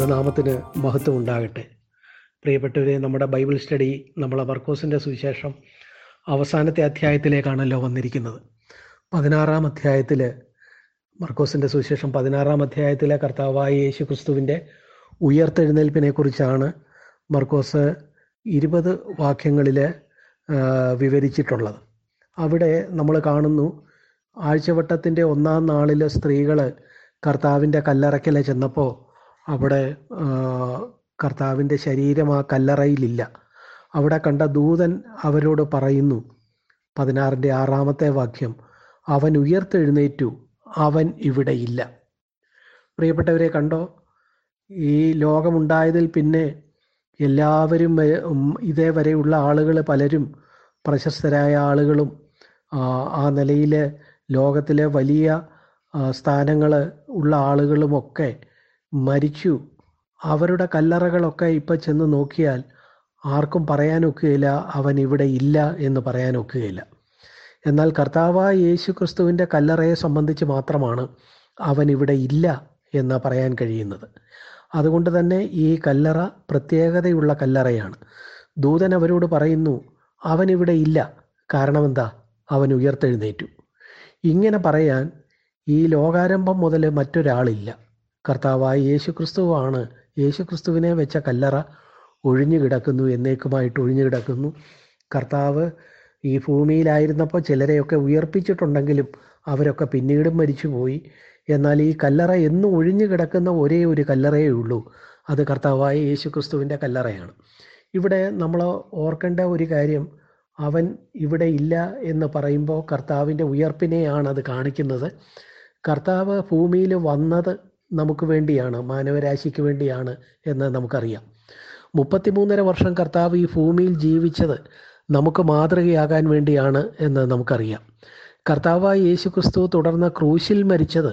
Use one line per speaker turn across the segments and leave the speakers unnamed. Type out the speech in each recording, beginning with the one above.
ദൈവനാമത്തിന് മഹത്വം ഉണ്ടാകട്ടെ. പ്രിയപ്പെട്ടവരെ നമ്മുടെ ബൈബിൾ സ്റ്റഡി നമ്മളെ വർക്കോസിന്റെ സുവിശേഷം അവസാനത്തെ അധ്യായത്തിലേക്കാണല്ലോ വന്നിരിക്കുന്നത്. പതിനാറാം അധ്യായത്തിൽ മർക്കോസിന്റെ സുവിശേഷം പതിനാറാം അധ്യായത്തിലെ കർത്താവായ യേശു ക്രിസ്തുവിന്റെ ഉയർത്തെഴുന്നേൽപ്പിനെ കുറിച്ചാണ് മർക്കോസ് ഇരുപത് വാക്യങ്ങളിൽ വിവരിച്ചിട്ടുള്ളത്. അവിടെ നമ്മൾ കാണുന്നു ആഴ്ചവട്ടത്തിന്റെ ഒന്നാം നാളിൽ സ്ത്രീകൾ കർത്താവിന്റെ കല്ലറയ്ക്കൽ ചെന്നപ്പോൾ അവിടെ കർത്താവിന്റെ ശരീരം ആ കല്ലറയിലില്ല. അവിടെ കണ്ട ദൂതൻ അവരോട് പറയുന്നു പതിനാറിന്റെ ആറാമത്തെ വാക്യം അവൻ ഉയർത്തെഴുന്നേറ്റു അവൻ ഇവിടെ ഇല്ല. പ്രിയപ്പെട്ടവരെ കണ്ടോ ഈ ലോകമുണ്ടായതിൽ പിന്നെ എല്ലാവരും ഇതേ വരെയുള്ള ആളുകൾ പലരും പ്രശസ്തരായ ആളുകളും ആ നിലയിൽ ലോകത്തിലെ വലിയ സ്ഥാനങ്ങൾ ഉള്ള ആളുകളുമൊക്കെ മരിച്ചു. അവരുടെ കല്ലറകളൊക്കെ ഇപ്പം ചെന്ന് നോക്കിയാൽ ആർക്കും പറയാനൊക്കുകയില്ല അവൻ ഇവിടെ ഇല്ല എന്ന് പറയാനൊക്കുകയില്ല എന്നാൽ കർത്താവായ യേശു ക്രിസ്തുവിന്റെ കല്ലറയെ സംബന്ധിച്ച് മാത്രമാണ് അവൻ ഇവിടെ ഇല്ല എന്ന് പറയാൻ കഴിയുന്നത്. അതുകൊണ്ട് തന്നെ ഈ കല്ലറ പ്രത്യേകതയുള്ള കല്ലറയാണ്. ദൂതൻ അവരോട് പറയുന്നു അവൻ ഇവിടെ ഇല്ല. കാരണം എന്താ? അവൻ ഉയർത്തെഴുന്നേറ്റു. ഇങ്ങനെ പറയാൻ ഈ ലോകാരംഭം മുതൽ മറ്റൊരാളില്ല. കർത്താവായ യേശു ക്രിസ്തുവാണ് യേശു ക്രിസ്തുവിനെ വെച്ച കല്ലറ ഒഴിഞ്ഞു കിടക്കുന്നു എന്നേക്കുമായിട്ട് ഒഴിഞ്ഞു കിടക്കുന്നു. കർത്താവ് ഈ ഭൂമിയിലായിരുന്നപ്പോൾ ചിലരെയൊക്കെ ഉയർപ്പിച്ചിട്ടുണ്ടെങ്കിലും അവരൊക്കെ പിന്നീടും മരിച്ചുപോയി. എന്നാൽ ഈ കല്ലറ എന്നും ഒഴിഞ്ഞു കിടക്കുന്ന ഒരേ ഒരു കല്ലറയേ ഉള്ളൂ. അത് കർത്താവായ യേശു ക്രിസ്തുവിന്റെ കല്ലറയാണ്. ഇവിടെ നമ്മൾ ഓർക്കേണ്ട ഒരു കാര്യം അവൻ ഇവിടെ ഇല്ല എന്ന് പറയുമ്പോൾ കർത്താവിന്റെ ഉയർപ്പിനെയാണ് അത് കാണിക്കുന്നത്. കർത്താവ് ഭൂമിയിൽ വന്നത് നമുക്ക് വേണ്ടിയാണ് മാനവരാശിക്ക് വേണ്ടിയാണ് എന്ന് നമുക്കറിയാം. മുപ്പത്തിമൂന്നര വർഷം കർത്താവ് ഈ ഭൂമിയിൽ ജീവിച്ചത് നമുക്ക് മാതൃകയാകാൻ വേണ്ടിയാണ് എന്ന് നമുക്കറിയാം. കർത്താവായ യേശു ക്രിസ്തു തുടർന്ന് ക്രൂശിൽ മരിച്ചത്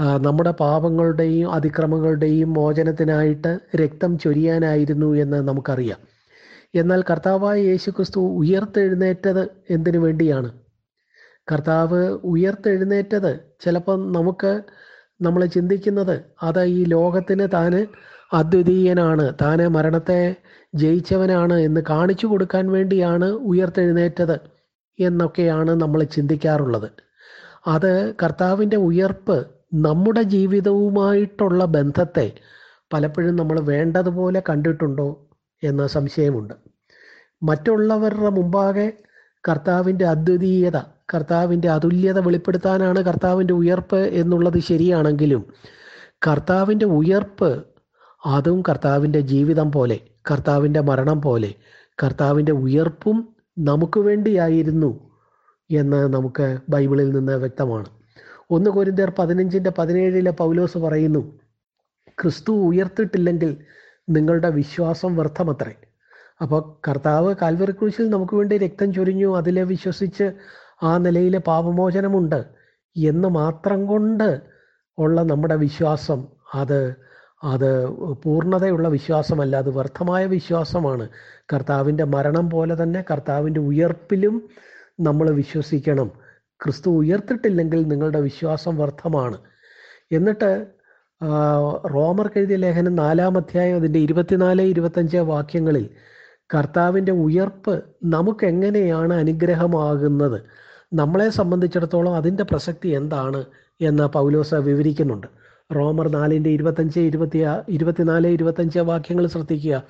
നമ്മുടെ പാപങ്ങളുടെയും അതിക്രമങ്ങളുടെയും മോചനത്തിനായിട്ട് രക്തം ചൊരിയാനായിരുന്നു എന്ന് നമുക്കറിയാം. എന്നാൽ കർത്താവായ യേശു ക്രിസ്തു ഉയർത്തെഴുന്നേറ്റത് എന്തിനു വേണ്ടിയാണ്? കർത്താവ് ഉയർത്തെഴുന്നേറ്റത് ചിലപ്പം നമുക്ക് നമ്മൾ ചിന്തിക്കുന്നത് അത് ഈ ലോകത്തിന് താന് അദ്വിതീയനാണ് താന് മരണത്തെ ജയിച്ചവനാണ് എന്ന് കാണിച്ചു കൊടുക്കാൻ വേണ്ടിയാണ് ഉയർത്തെഴുന്നേറ്റത് എന്നൊക്കെയാണ് നമ്മൾ ചിന്തിക്കാറുള്ളത്. അത് കർത്താവിന്റെ ഉയർപ്പ് നമ്മുടെ ജീവിതവുമായിട്ടുള്ള ബന്ധത്തെ പലപ്പോഴും നമ്മൾ വേണ്ടതുപോലെ കണ്ടിട്ടുണ്ടോ എന്ന സംശയമുണ്ട്. മറ്റുള്ളവരുടെ മുമ്പാകെ കർത്താവിന്റെ അദ്വിതീയത കർത്താവിന്റെ അതുല്യത വെളിപ്പെടുത്താനാണ് കർത്താവിന്റെ ഉയർപ്പ് എന്നുള്ളത് ശരിയാണെങ്കിലും കർത്താവിന്റെ ഉയർപ്പ് അതും കർത്താവിന്റെ ജീവിതം പോലെ കർത്താവിന്റെ മരണം പോലെ കർത്താവിന്റെ ഉയർപ്പും നമുക്ക് വേണ്ടിയായിരുന്നു എന്ന് നമുക്ക് ബൈബിളിൽ നിന്ന് വ്യക്തമാണ്. ഒന്ന് കൊരിന്ത്യർ പതിനഞ്ചിന്റെ പതിനേഴിലെ പൗലോസ് പറയുന്നു ക്രിസ്തു ഉയർത്തിട്ടില്ലെങ്കിൽ നിങ്ങളുടെ വിശ്വാസം വ്യർത്ഥമത്രേ. അപ്പോൾ കർത്താവ് കാൽവറി ക്രൂശിൽ നമുക്ക് വേണ്ടി രക്തം ചൊരിഞ്ഞു അതിലെ വിശ്വസിച്ച് ആ നിലയിൽ പാപമോചനമുണ്ട് എന്ന് മാത്രം കൊണ്ട് ഉള്ള നമ്മുടെ വിശ്വാസം അത് അത് പൂർണതയുള്ള വിശ്വാസമല്ല അത് വ്യർത്ഥമായ വിശ്വാസമാണ്. കർത്താവിന്റെ മരണം പോലെ തന്നെ കർത്താവിന്റെ ഉയർപ്പിലും നമ്മൾ വിശ്വസിക്കണം. ക്രിസ്തു ഉയർത്തിട്ടില്ലെങ്കിൽ നിങ്ങളുടെ വിശ്വാസം വ്യർത്ഥമാണ്. എന്നിട്ട് റോമർ എഴുതിയ ലേഖനം നാലാം അധ്യായം അതിന്റെ ഇരുപത്തിനാല് ഇരുപത്തഞ്ച് വാക്യങ്ങളിൽ കർത്താവിന്റെ ഉയർപ്പ് നമുക്കെങ്ങനെയാണ് അനുഗ്രഹമാകുന്നത്? നമ്മളെ സംബന്ധിച്ചിടത്തോളം അതിന്റെ പ്രസക്തി എന്താണ് എന്ന് പൗലോസ വിവരിക്കുന്നുണ്ട്. റോമർ നാലിന്റെ ഇരുപത്തഞ്ച് ഇരുപത്തി ഇരുപത്തിനാല് ഇരുപത്തഞ്ച് വാക്യങ്ങൾ ശ്രദ്ധിക്കുക.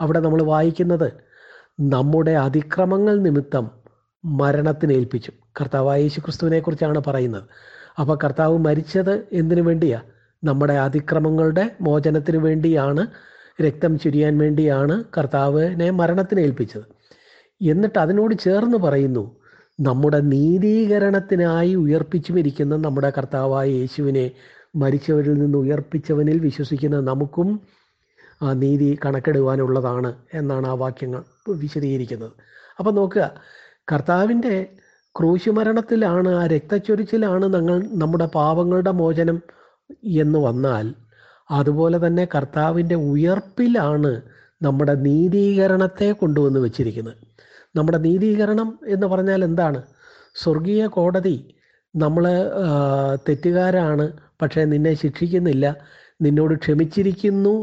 അവിടെ നമ്മൾ വായിക്കുന്നത് നമ്മുടെ അതിക്രമങ്ങൾ നിമിത്തം മരണത്തിന് ഏൽപ്പിച്ചു. കർത്താവ് യേശു ക്രിസ്തുവിനെ കുറിച്ചാണ് പറയുന്നത്. അപ്പോൾ കർത്താവ് മരിച്ചത് എന്തിനു വേണ്ടിയാ? നമ്മുടെ അതിക്രമങ്ങളുടെ മോചനത്തിന് വേണ്ടിയാണ് രക്തം ചുരിയാൻ വേണ്ടിയാണ് കർത്താവിനെ മരണത്തിന് ഏൽപ്പിച്ചത്. എന്നിട്ട് അതിനോട് ചേർന്ന് പറയുന്നു നമ്മുടെ നീതീകരണത്തിനായി ഉയർപ്പിച്ചുമിരിക്കുന്ന നമ്മുടെ കർത്താവായ യേശുവിനെ മരിച്ചവരിൽ നിന്ന് ഉയർപ്പിച്ചവനിൽ വിശ്വസിക്കുന്ന നമുക്കും ആ നീതി കണക്കെടുവാനുള്ളതാണ് എന്നാണ് ആ വാക്യങ്ങൾ വിശദീകരിക്കുന്നത്. അപ്പം നോക്കുക കർത്താവിന്റെ ക്രൂശുമരണത്തിലാണ് ആ രക്തച്ചൊരിച്ചിലാണ് ഞങ്ങൾ നമ്മുടെ പാപങ്ങളുടെ മോചനം എന്ന് വന്നാൽ അതുപോലെ തന്നെ കർത്താവിന്റെ ഉയർപ്പിലാണ് നമ്മുടെ നീതീകരണത്തെ കൊണ്ടുവന്ന് വെച്ചിരിക്കുന്നത്. നമ്മുടെ നീതീകരണം എന്ന് പറഞ്ഞാൽ എന്താണ്? സ്വർഗീയ കോടതി നമ്മൾ തെറ്റുകാരാണ് പക്ഷേ നിന്നെ ശിക്ഷിക്കുന്നില്ല. നിന്നോട് ക്ഷമിച്ചിരിക്കുന്നു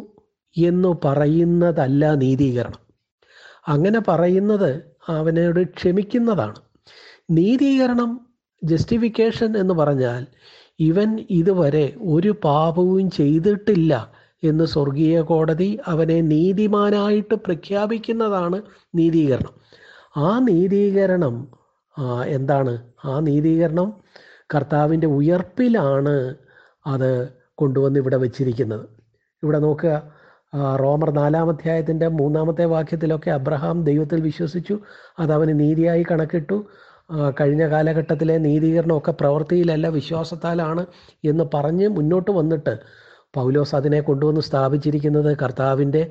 എന്ന് പറയുന്നതല്ല നീതീകരണം. അങ്ങനെ പറയുന്നത് അവനോട് ക്ഷമിക്കുന്നതാണ്. നീതീകരണം ജസ്റ്റിഫിക്കേഷൻ എന്ന് പറഞ്ഞാൽ ഇവൻ ഇതുവരെ ഒരു പാപവും ചെയ്തിട്ടില്ല എന്ന് സ്വർഗീയ കോടതി അവനെ നീതിമാനായിട്ട് പ്രഖ്യാപിക്കുന്നതാണ് നീതീകരണം. ആ നീതീകരണം എന്താണ്? ആ നീതീകരണം കർത്താവിന്റെ ഉയർപ്പിലാണ് അത് കൊണ്ടുവന്ന് ഇവിടെ വെച്ചിരിക്കുന്നത്. ഇവിടെ നോക്കുക റോമർ നാലാമധ്യായത്തിന്റെ മൂന്നാമത്തെ വാക്യത്തിലൊക്കെ അബ്രഹാം ദൈവത്തിൽ വിശ്വസിച്ചു അത് അവന് നീതിയായി കണക്കിട്ടു. കഴിഞ്ഞ കാലഘട്ടത്തിലെ നീതീകരണമൊക്കെ പ്രവൃത്തിയിലല്ല വിശ്വാസത്താലാണ് എന്ന് പറഞ്ഞ് മുന്നോട്ട് വന്നിട്ട് പൗലോസ് അതിനെ കൊണ്ടുവന്ന് സ്ഥാപിച്ചിരിക്കുന്നത് കർത്താവിന്റെ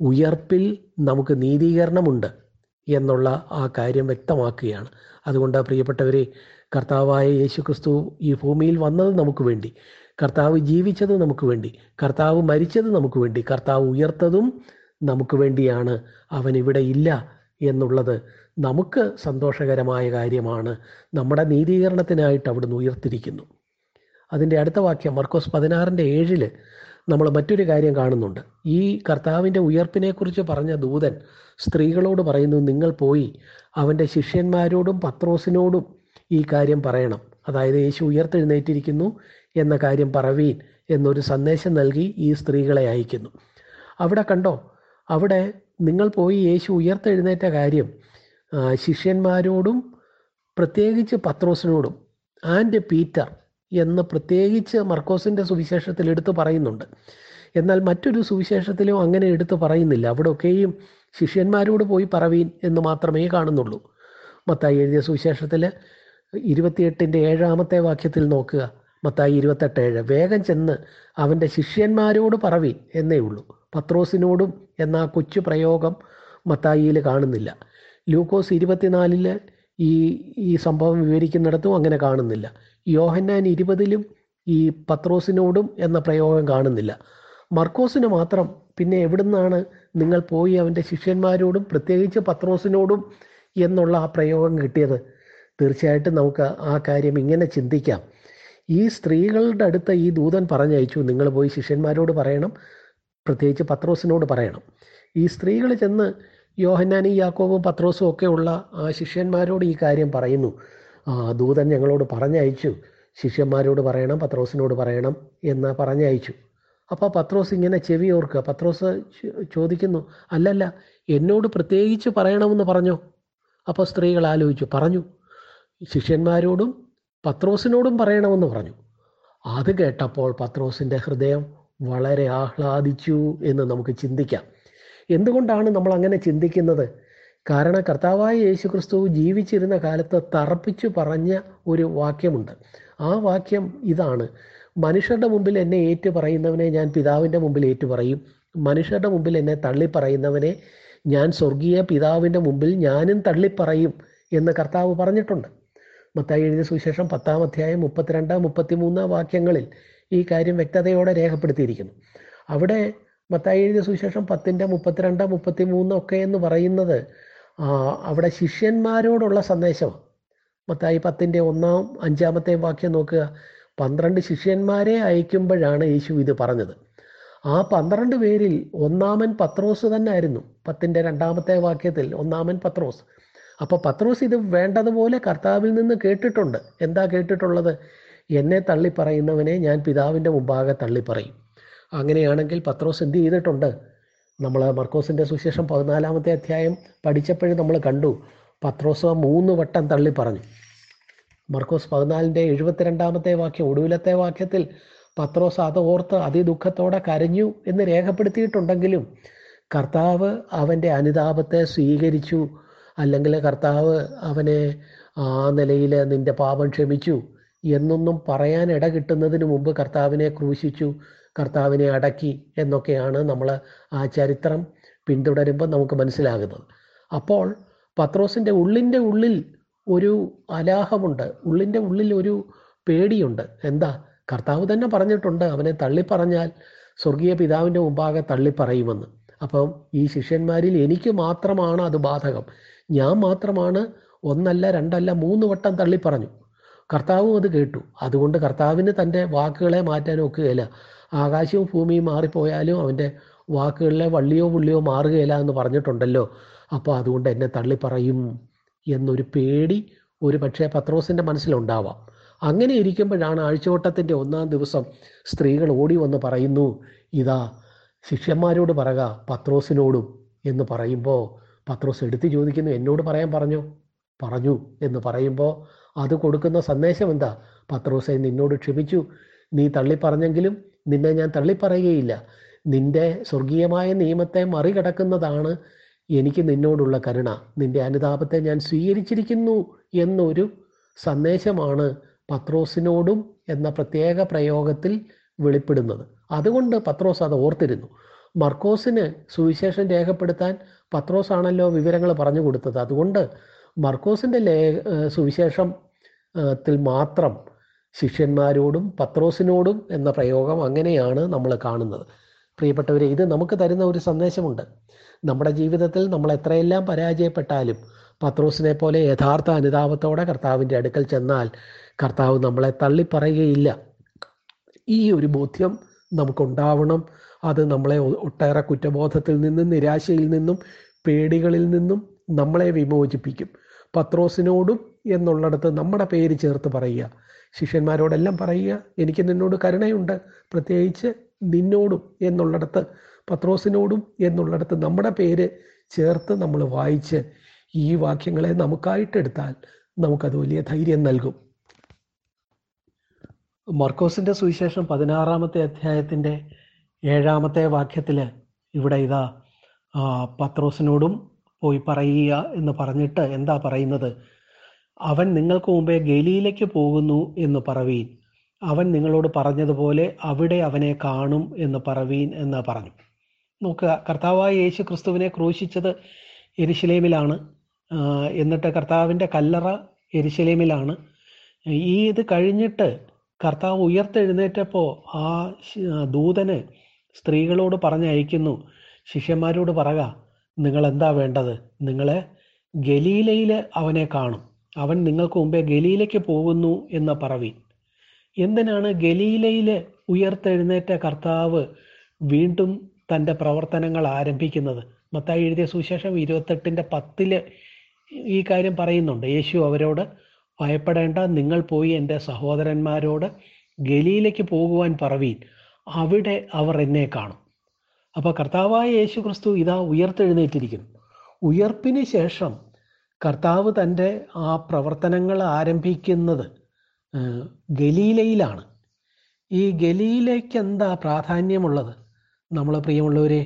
ഉയർപ്പിൽ നമുക്ക് നീതീകരണമുണ്ട്. എന്നുള്ള ആ കാര്യം വ്യക്തമാക്കുകയാണ്. അതുകൊണ്ട് പ്രിയപ്പെട്ടവരെ കർത്താവായ യേശു ക്രിസ്തു ഈ ഭൂമിയിൽ വന്നത് നമുക്ക് വേണ്ടി കർത്താവ് ജീവിച്ചത് നമുക്ക് വേണ്ടി കർത്താവ് മരിച്ചത് നമുക്ക് വേണ്ടി കർത്താവ് ഉയർത്തതും നമുക്ക് വേണ്ടിയാണ്. അവൻ ഇവിടെ ഇല്ല എന്നുള്ളത് നമുക്ക് സന്തോഷകരമായ കാര്യമാണ്. നമ്മുടെ നീതീകരണത്തിനായിട്ട് അവിടുന്ന് ഉയർത്തിരിക്കുന്നു. അതിന്റെ അടുത്ത വാക്യം മർക്കോസ് പതിനാറിന്റെ ഏഴിൽ നമ്മൾ മറ്റൊരു കാര്യം കാണുന്നുണ്ട്. ഈ കർത്താവിന്റെ ഉയർപ്പിനെക്കുറിച്ച് പറഞ്ഞ ദൂതൻ സ്ത്രീകളോട് പറയുന്നു നിങ്ങൾ പോയി അവന്റെ ശിഷ്യന്മാരോടും പത്രോസിനോടും ഈ കാര്യം പറയണം. അതായത് യേശു ഉയർത്തെഴുന്നേറ്റിരിക്കുന്നു എന്ന കാര്യം പറവീൻ എന്നൊരു സന്ദേശം നൽകി ഈ സ്ത്രീകളെ അയക്കുന്നു. അവിടെ കണ്ടോ അവിടെ നിങ്ങൾ പോയി യേശു ഉയർത്തെഴുന്നേറ്റ കാര്യം ശിഷ്യന്മാരോടും പ്രത്യേകിച്ച് പത്രോസിനോടും ആൻഡ് പീറ്റർ എന്ന് പ്രത്യേകിച്ച് മർക്കോസിന്റെ സുവിശേഷത്തിൽ എടുത്തു പറയുന്നുണ്ട്. എന്നാൽ മറ്റൊരു സുവിശേഷത്തിലും അങ്ങനെ എടുത്തു പറയുന്നില്ല. അവിടെയൊക്കെയും ശിഷ്യന്മാരോട് പോയി പറവീൻ എന്ന് മാത്രമേ കാണുന്നുള്ളൂ. മത്തായി എഴുതിയ സുവിശേഷത്തിൽ ഇരുപത്തിയെട്ടിന്റെ ഏഴാമത്തെ വാക്യത്തിൽ നോക്കുക. മത്തായി ഇരുപത്തെട്ട് ഏഴ് വേഗം ചെന്ന് അവന്റെ ശിഷ്യന്മാരോട് പറവീൻ എന്നേ ഉള്ളൂ. പത്രോസിനോടും എന്ന ആ കൊച്ചു പ്രയോഗം മത്തായിയിൽ കാണുന്നില്ല. ലൂക്കോസ് ഇരുപത്തിനാലിൽ ഈ ഈ സംഭവം വിവരിക്കുന്നിടത്തും അങ്ങനെ കാണുന്നില്ല. യോഹന്നാൻ ഇരുപതിലും ഈ പത്രോസിനോടും എന്ന പ്രയോഗം കാണുന്നില്ല. മർക്കോസിന് മാത്രം പിന്നെ എവിടുന്നാണ് നിങ്ങൾ പോയി അവന്റെ ശിഷ്യന്മാരോടും പ്രത്യേകിച്ച് പത്രോസിനോടും എന്നുള്ള ആ പ്രയോഗം കിട്ടിയത്? തീർച്ചയായിട്ടും നമുക്ക് ആ കാര്യം ഇങ്ങനെ ചിന്തിക്കാം. ഈ സ്ത്രീകളുടെ അടുത്ത് ഈ ദൂതൻ പറഞ്ഞയച്ചു നിങ്ങൾ പോയി ശിഷ്യന്മാരോട് പറയണം പ്രത്യേകിച്ച് പത്രോസിനോട് പറയണം. ഈ സ്ത്രീകൾ ചെന്ന് യോഹന്നാനി യാക്കോവും പത്രോസും ഒക്കെ ഉള്ള ആ ശിഷ്യന്മാരോട് ഈ കാര്യം പറയുന്നു. ദൂതൻ ഞങ്ങളോട് പറഞ്ഞയച്ചു. ശിഷ്യന്മാരോട് പറയണം പത്രോസിനോട് പറയണം എന്ന് പറഞ്ഞയച്ചു. അപ്പോൾ പത്രോസ് ഇങ്ങനെ ചെവി ഓർക്കുക. പത്രോസ് ചോദിക്കുന്നു അല്ലല്ല എന്നോട് പ്രത്യേകിച്ച് പറയണമെന്ന് പറഞ്ഞോ? അപ്പോൾ സ്ത്രീകൾ ആലോചിച്ചു പറഞ്ഞു. ശിഷ്യന്മാരോടും പത്രോസിനോടും പറയണമെന്ന് പറഞ്ഞു. അത് കേട്ടപ്പോൾ പത്രോസിന്റെ ഹൃദയം വളരെ ആഹ്ലാദിച്ചു എന്ന് നമുക്ക് ചിന്തിക്കാം. എന്തുകൊണ്ടാണ് നമ്മൾ അങ്ങനെ ചിന്തിക്കുന്നത്? കാരണം കർത്താവായ യേശു ക്രിസ്തു ജീവിച്ചിരുന്ന കാലത്ത് തറപ്പിച്ചു പറഞ്ഞ ഒരു വാക്യമുണ്ട്. ആ വാക്യം ഇതാണ്. മനുഷ്യരുടെ മുമ്പിൽ എന്നെ ഏറ്റു പറയുന്നവനെ ഞാൻ പിതാവിന്റെ മുമ്പിൽ ഏറ്റു പറയും മനുഷ്യരുടെ മുമ്പിൽ എന്നെ തള്ളി പറയുന്നവനെ ഞാൻ സ്വർഗീയ പിതാവിന്റെ മുമ്പിൽ ഞാനും തള്ളിപ്പറയും എന്ന് കർത്താവ് പറഞ്ഞിട്ടുണ്ട്. മത്തായി എഴുതിയ സുവിശേഷം പത്താം അധ്യായം മുപ്പത്തിരണ്ട് മുപ്പത്തിമൂന്ന് വാക്യങ്ങളിൽ ഈ കാര്യം വ്യക്തതയോടെ രേഖപ്പെടുത്തിയിരിക്കുന്നു. അവിടെ മത്തായി എഴുതിയ സുവിശേഷം പത്തിന്റെ മുപ്പത്തിരണ്ട് മുപ്പത്തിമൂന്ന് ഒക്കെ എന്ന് പറയുന്നത് അവിടെ ശിഷ്യന്മാരോടുള്ള സന്ദേശമാണ് മത്തായി പത്തിന്റെ ഒന്നാം അഞ്ചാമത്തെ വാക്യം നോക്കുക. പന്ത്രണ്ട് ശിഷ്യന്മാരെ അയക്കുമ്പോഴാണ് യേശു ഇത് പറഞ്ഞത്. ആ പന്ത്രണ്ട് പേരിൽ ഒന്നാമൻ പത്രോസ് തന്നെ ആയിരുന്നു. പത്തിന്റെ രണ്ടാമത്തെ വാക്യത്തിൽ ഒന്നാമൻ പത്രോസ്. അപ്പോൾ പത്രോസ് ഇത് വേണ്ടതുപോലെ കർത്താവിൽ നിന്ന് കേട്ടിട്ടുണ്ട്. എന്താ കേട്ടിട്ടുള്ളത്? എന്നെ തള്ളിപ്പറയുന്നവനെ ഞാൻ പിതാവിന്റെ മുമ്പാകെ തള്ളിപ്പറയും. അങ്ങനെയാണെങ്കിൽ പത്രോസ് എന്ത് ചെയ്തിട്ടുണ്ട്? നമ്മൾ മർക്കോസിന്റെ സുശേഷം പതിനാലാമത്തെ അധ്യായം പഠിച്ചപ്പോഴും നമ്മൾ കണ്ടു. പത്രോസ് മൂന്ന് വട്ടം തള്ളി പറഞ്ഞു. മർക്കോസ് പതിനാലിന്റെ എഴുപത്തിരണ്ടാമത്തെ വാക്യം ഒടുവിലത്തെ വാക്യത്തിൽ പത്രോസ് അത് ഓർത്ത് അതിദുഃഖത്തോടെ കരഞ്ഞു എന്ന് രേഖപ്പെടുത്തിയിട്ടുണ്ടെങ്കിലും കർത്താവ് അവന്റെ അനുതാപത്തെ സ്വീകരിച്ചു. അല്ലെങ്കിൽ കർത്താവ് അവനെ ആ നിലയിൽ നിന്റെ പാപം ക്ഷമിച്ചു എന്നൊന്നും പറയാൻ ഇട കിട്ടുന്നതിന് മുമ്പ് കർത്താവിനെ ക്രൂശിച്ചു. കർത്താവിനെ അടക്കി എന്നൊക്കെയാണ് നമ്മൾ ആ ചരിത്രം പിന്തുടരുമ്പോൾ നമുക്ക് മനസ്സിലാകുന്നത്. അപ്പോൾ പത്രോസിന്റെ ഉള്ളിന്റെ ഉള്ളിൽ ഒരു അലാഹമുണ്ട്. ഉള്ളിന്റെ ഉള്ളിൽ ഒരു പേടിയുണ്ട്. എന്താ? കർത്താവ് തന്നെ പറഞ്ഞിട്ടുണ്ട്. അവനെ തള്ളിപ്പറഞ്ഞാൽ സ്വർഗീയ പിതാവിന്റെ മുമ്പാകെ തള്ളിപ്പറയുമെന്ന്. അപ്പം ഈ ശിഷ്യന്മാരിൽ എനിക്ക് മാത്രമാണ് അത് ബാധകം. ഞാൻ മാത്രമാണ് ഒന്നല്ല രണ്ടല്ല മൂന്ന് വട്ടം തള്ളിപ്പറഞ്ഞു. കർത്താവും അത് കേട്ടു. അതുകൊണ്ട് കർത്താവിന് തന്റെ വാക്കുകളെ മാറ്റാൻ ഒക്കുകയില്ല ആകാശവും ഭൂമിയും മാറിപ്പോയാലും അവന്റെ വാക്കുകളിലെ വള്ളിയോ പുള്ളിയോ മാറുകയില്ല എന്ന് പറഞ്ഞിട്ടുണ്ടല്ലോ. അപ്പോൾ അതുകൊണ്ട് എന്നെ തള്ളിപ്പറയും എന്നൊരു പേടി ഒരു പക്ഷേ പത്രോസിന്റെ മനസ്സിലുണ്ടാവാം. അങ്ങനെ ഇരിക്കുമ്പോഴാണ് ആഴ്ചവട്ടത്തിന്റെ ഒന്നാം ദിവസം സ്ത്രീകൾ ഓടി വന്ന് പറയുന്നു ഇതാ ശിഷ്യന്മാരോട് പറക പത്രോസിനോടും എന്ന് പറയുമ്പോൾ പത്രോസ് എടുത്ത് ചോദിക്കുന്നു എന്നോട് പറയാൻ പറഞ്ഞു? പറഞ്ഞു എന്ന് പറയുമ്പോൾ അത് കൊടുക്കുന്ന സന്ദേശം എന്താ? പത്രോസെ നിന്നോട് ക്ഷമിച്ചു. നീ തള്ളിപ്പറഞ്ഞെങ്കിലും നിന്നെ ഞാൻ തള്ളിപ്പറയുകയില്ല. നിന്റെ സ്വർഗീയമായ നിയമത്തെ മറികടക്കുന്നതാണ് എനിക്ക് നിന്നോടുള്ള കരുണ. നിന്റെ അനുതാപത്തെ ഞാൻ സ്വീകരിച്ചിരിക്കുന്നു എന്നൊരു സന്ദേശമാണ് പത്രോസിനോടും എന്ന പ്രത്യേക പ്രയോഗത്തിൽ വെളിപ്പെടുന്നത്. അതുകൊണ്ട് പത്രോസ് അത് ഓർത്തിരുന്നു. മർക്കോസിന് സുവിശേഷം രേഖപ്പെടുത്താൻ പത്രോസ് ആണല്ലോ വിവരങ്ങൾ പറഞ്ഞു കൊടുത്തത്. അതുകൊണ്ട് മർക്കോസിന്റെ ലേ സുവിശേഷം ത്തിൽ മാത്രം ശിഷ്യന്മാരോടും പത്രോസിനോടും എന്ന പ്രയോഗം അങ്ങനെയാണ് നമ്മൾ കാണുന്നത്. പ്രിയപ്പെട്ടവരെ ഇത് നമുക്ക് തരുന്ന ഒരു സന്ദേശമുണ്ട്. നമ്മുടെ ജീവിതത്തിൽ നമ്മൾ എത്രയെല്ലാം പരാജയപ്പെട്ടാലും പത്രോസിനെ പോലെ യഥാർത്ഥ അനുതാപത്തോടെ കർത്താവിന്റെ അടുക്കൽ ചെന്നാൽ കർത്താവ് നമ്മളെ തള്ളിപ്പറയുകയില്ല. ഈ ഒരു ബോധ്യം നമുക്കുണ്ടാവണം. അത് നമ്മളെ ഒട്ടേറെ കുറ്റബോധത്തിൽ നിന്നും നിരാശയിൽ നിന്നും പേടികളിൽ നിന്നും നമ്മളെ വിമോചിപ്പിക്കും. പത്രോസിനോടും എന്നുള്ളിടത്ത് നമ്മുടെ പേര് ചേർത്ത് പറയുക. ശിഷ്യന്മാരോടെല്ലാം പറയുക എനിക്ക് നിന്നോട് കരുണയുണ്ട്. പ്രത്യേകിച്ച് നിന്നോടും എന്നുള്ളിടത്ത് പത്രോസിനോടും എന്നുള്ളിടത്ത് നമ്മുടെ പേര് ചേർത്ത് നമ്മൾ വായിച്ച് ഈ വാക്യങ്ങളെ നമുക്കായിട്ടെടുത്താൽ നമുക്കത് വലിയ ധൈര്യം നൽകും. മർക്കോസിന്റെ സുവിശേഷം പതിനാറാമത്തെ അധ്യായത്തിന്റെ ഏഴാമത്തെ വാക്യത്തിൽ ഇവിടെ ഇതാ പത്രോസിനോടും പോയി പറയുക എന്ന് പറഞ്ഞിട്ട് എന്താ പറയുന്നത്? അവൻ നിങ്ങൾക്ക് മുമ്പേ ഗലീലയ്ക്ക് പോകുന്നു എന്ന് പറവീൻ. അവൻ നിങ്ങളോട് പറഞ്ഞതുപോലെ അവിടെ അവനെ കാണും എന്ന് പറവീൻ എന്ന് പറഞ്ഞു. നോക്കുക കർത്താവായ യേശു ക്രിസ്തുവിനെ ക്രൂശിച്ചത് എരിശിലേമിലാണ് എന്നിട്ട് കർത്താവിന്റെ കല്ലറ എരിശിലേമിലാണ് ഈ ഇത് കഴിഞ്ഞിട്ട് കർത്താവ് ഉയർത്തെഴുന്നേറ്റപ്പോൾ ആ ദൂതന് സ്ത്രീകളോട് പറഞ്ഞയക്കുന്നു. ശിഷ്യന്മാരോട് പറക നിങ്ങൾ എന്താ വേണ്ടത്? നിങ്ങളെ ഗലീലയിൽ അവനെ കാണും. അവൻ നിങ്ങൾക്ക് മുമ്പേ ഗലീലയ്ക്ക് പോകുന്നു എന്ന് പറവീൻ എന്തിനാണ് ഗലീലയിൽ ഉയർത്തെഴുന്നേറ്റ കർത്താവ് വീണ്ടും തന്റെ പ്രവർത്തനങ്ങൾ ആരംഭിക്കുന്നത്? മത്തായി എഴുതിയ സുശേഷം ഇരുപത്തെട്ടിന്റെ പത്തിൽ ഈ കാര്യം പറയുന്നുണ്ട്. യേശു അവരോട് ഭയപ്പെടേണ്ട നിങ്ങൾ പോയി എന്റെ സഹോദരന്മാരോട് ഗലീലയ്ക്ക് പോകുവാൻ പറവീൻ. അവിടെ അവർ എന്നെ കാണും. അപ്പോൾ കർത്താവായ യേശു ക്രിസ്തു ഇതാ ഉയർത്തെഴുന്നേറ്റിരിക്കുന്നു. ഉയർപ്പിന് ശേഷം കർത്താവ് തന്റെ ആ പ്രവർത്തനങ്ങൾ ആരംഭിക്കുന്നത് ഗലീലയിലാണ്. ഈ ഗലീലയ്ക്ക് എന്താ പ്രാധാന്യമുള്ളത്? നമ്മൾ പ്രിയമുള്ളവരെ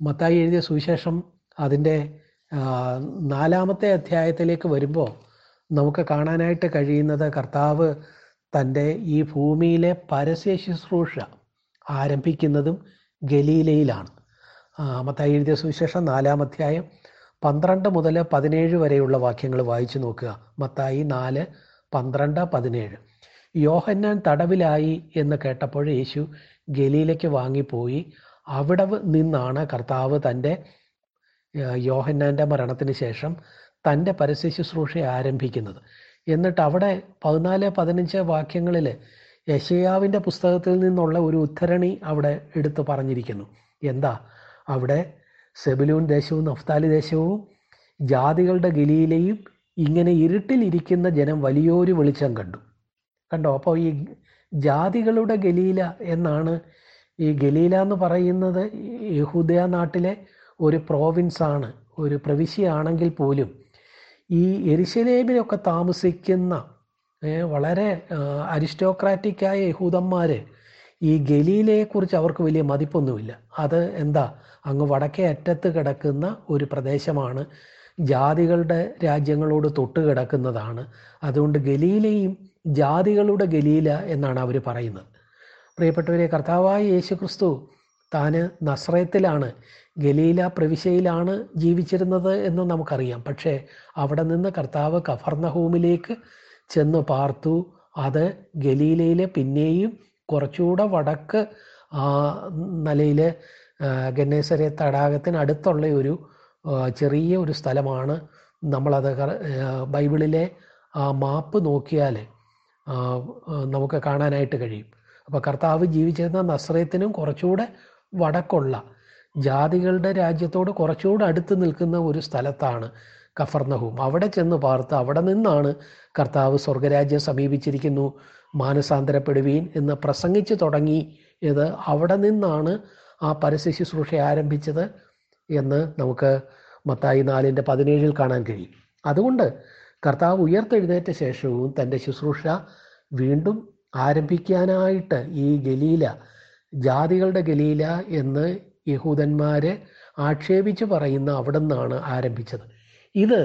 മത്തായി എഴുതിയ സുവിശേഷം അതിന്റെ നാലാമത്തെ അധ്യായത്തിലേക്ക് വരുമ്പോൾ നമുക്ക് കാണാനായിട്ട് കഴിയുന്നത് കർത്താവ് തന്റെ ഈ ഭൂമിയിലെ പരസ്യ ശുശ്രൂഷ ആരംഭിക്കുന്നതും ഗലീലയിലാണ്. മത്തായി എഴുതിയ സുവിശേഷം നാലാം അധ്യായം പന്ത്രണ്ട് മുതൽ പതിനേഴ് വരെയുള്ള വാക്യങ്ങൾ വായിച്ചു നോക്കുക. മത്തായി നാല് പന്ത്രണ്ട് പതിനേഴ്. യോഹന്നാൻ തടവിലായി എന്ന് കേട്ടപ്പോൾ യേശു ഗലീലയ്ക്ക് വാങ്ങിപ്പോയി. അവിടെ നിന്നാണ് കർത്താവ് തന്റെ യോഹന്നാന്റെ മരണത്തിന് ശേഷം തന്റെ പരസ്യ ശുശ്രൂഷ ആരംഭിക്കുന്നത്. എന്നിട്ട് അവിടെ പതിനാല് പതിനഞ്ച് വാക്യങ്ങളിൽ യശയാവിന്റെ പുസ്തകത്തിൽ നിന്നുള്ള ഒരു ഉദ്ധരണി അവിടെ എടുത്തു പറഞ്ഞിരിക്കുന്നു. എന്താ? അവിടെ സെബിലൂൺ ദേശവും നഫ്താലി ദേശവും ജാതികളുടെ ഗലിയിലെയും ഇങ്ങനെ ഇരുട്ടിലിരിക്കുന്ന ജനം വലിയൊരു വെളിച്ചം കണ്ടു. കണ്ടോ? അപ്പോൾ ഈ ജാതികളുടെ ഗലീല എന്നാണ് ഈ ഗലീല എന്ന് പറയുന്നത് യഹൂദയ നാട്ടിലെ ഒരു പ്രോവിൻസാണ് ഒരു പ്രവിശ്യയാണെങ്കിൽ പോലും. ഈ എരിശലേമിലൊക്കെ താമസിക്കുന്ന വളരെ അരിസ്റ്റോക്രാറ്റിക്കായ യഹൂദന്മാർ ഈ ഗലീലയെക്കുറിച്ച് അവർക്ക് വലിയ മതിപ്പൊന്നുമില്ല. അത് എന്താ? അങ്ങ് വടക്കേ അറ്റത്ത് കിടക്കുന്ന ഒരു പ്രദേശമാണ്. ജാതികളുടെ രാജ്യങ്ങളോട് തൊട്ട് കിടക്കുന്നതാണ്. അതുകൊണ്ട് ഗലീലയും ജാതികളുടെ ഗലീല എന്നാണ് അവർ പറയുന്നത്. പ്രിയപ്പെട്ടവരെ കർത്താവായ യേശു ക്രിസ്തു താന് നസ്രയത്തിലാണ് ഗലീല പ്രവിശ്യയിലാണ് ജീവിച്ചിരുന്നത് എന്ന് നമുക്കറിയാം. പക്ഷേ അവിടെ നിന്ന് കർത്താവ് കഫർണഹൂമിലേക്ക് ചെന്ന് പാർത്തു. അത് ഗലീലയിലെ പിന്നെയും കുറച്ചുകൂടെ വടക്ക് നിലയിലെ ഗന്നേശ്വര തടാകത്തിന് തടാകത്തിനടുത്തുള്ള ഒരു ചെറിയ ഒരു സ്ഥലമാണ് നമ്മളത് ബൈബിളിലെ മാപ്പ് നോക്കിയാൽ നമുക്ക് കാണാനായിട്ട് കഴിയും. അപ്പോൾ കർത്താവ് ജീവിച്ചിരുന്ന നസ്രയത്തിനും കുറച്ചുകൂടെ വടക്കുള്ള ജാതികളുടെ രാജ്യത്തോട് കുറച്ചുകൂടെ അടുത്ത് നിൽക്കുന്ന ഒരു സ്ഥലത്താണ് കഫർനഹൂം. അവിടെ ചെന്ന് പാർത്ത് അവിടെ നിന്നാണ് കർത്താവ് സ്വർഗരാജ്യം സമീപിച്ചിരിക്കുന്നു മാനസാന്തരപ്പെടുവീൻ എന്ന് പ്രസംഗിച്ചു തുടങ്ങി തുടങ്ങിയത് അവിടെ നിന്നാണ് ആ പരസ്യ ശുശ്രൂഷ ആരംഭിച്ചത് എന്ന് നമുക്ക് മത്തായി നാലിന്റെ പതിനേഴിൽ കാണാൻ കഴിയും. അതുകൊണ്ട് കർത്താവ് ഉയർത്തെഴുന്നേറ്റ ശേഷവും തന്റെ ശുശ്രൂഷ വീണ്ടും ആരംഭിക്കാനായിട്ട് ഈ ഗലീല ജാതികളുടെ ഗലീല എന്ന് യഹൂദന്മാരെ ആക്ഷേപിച്ച് പറയുന്ന അവിടെ നിന്നാണ് ആരംഭിച്ചത്. ഇത്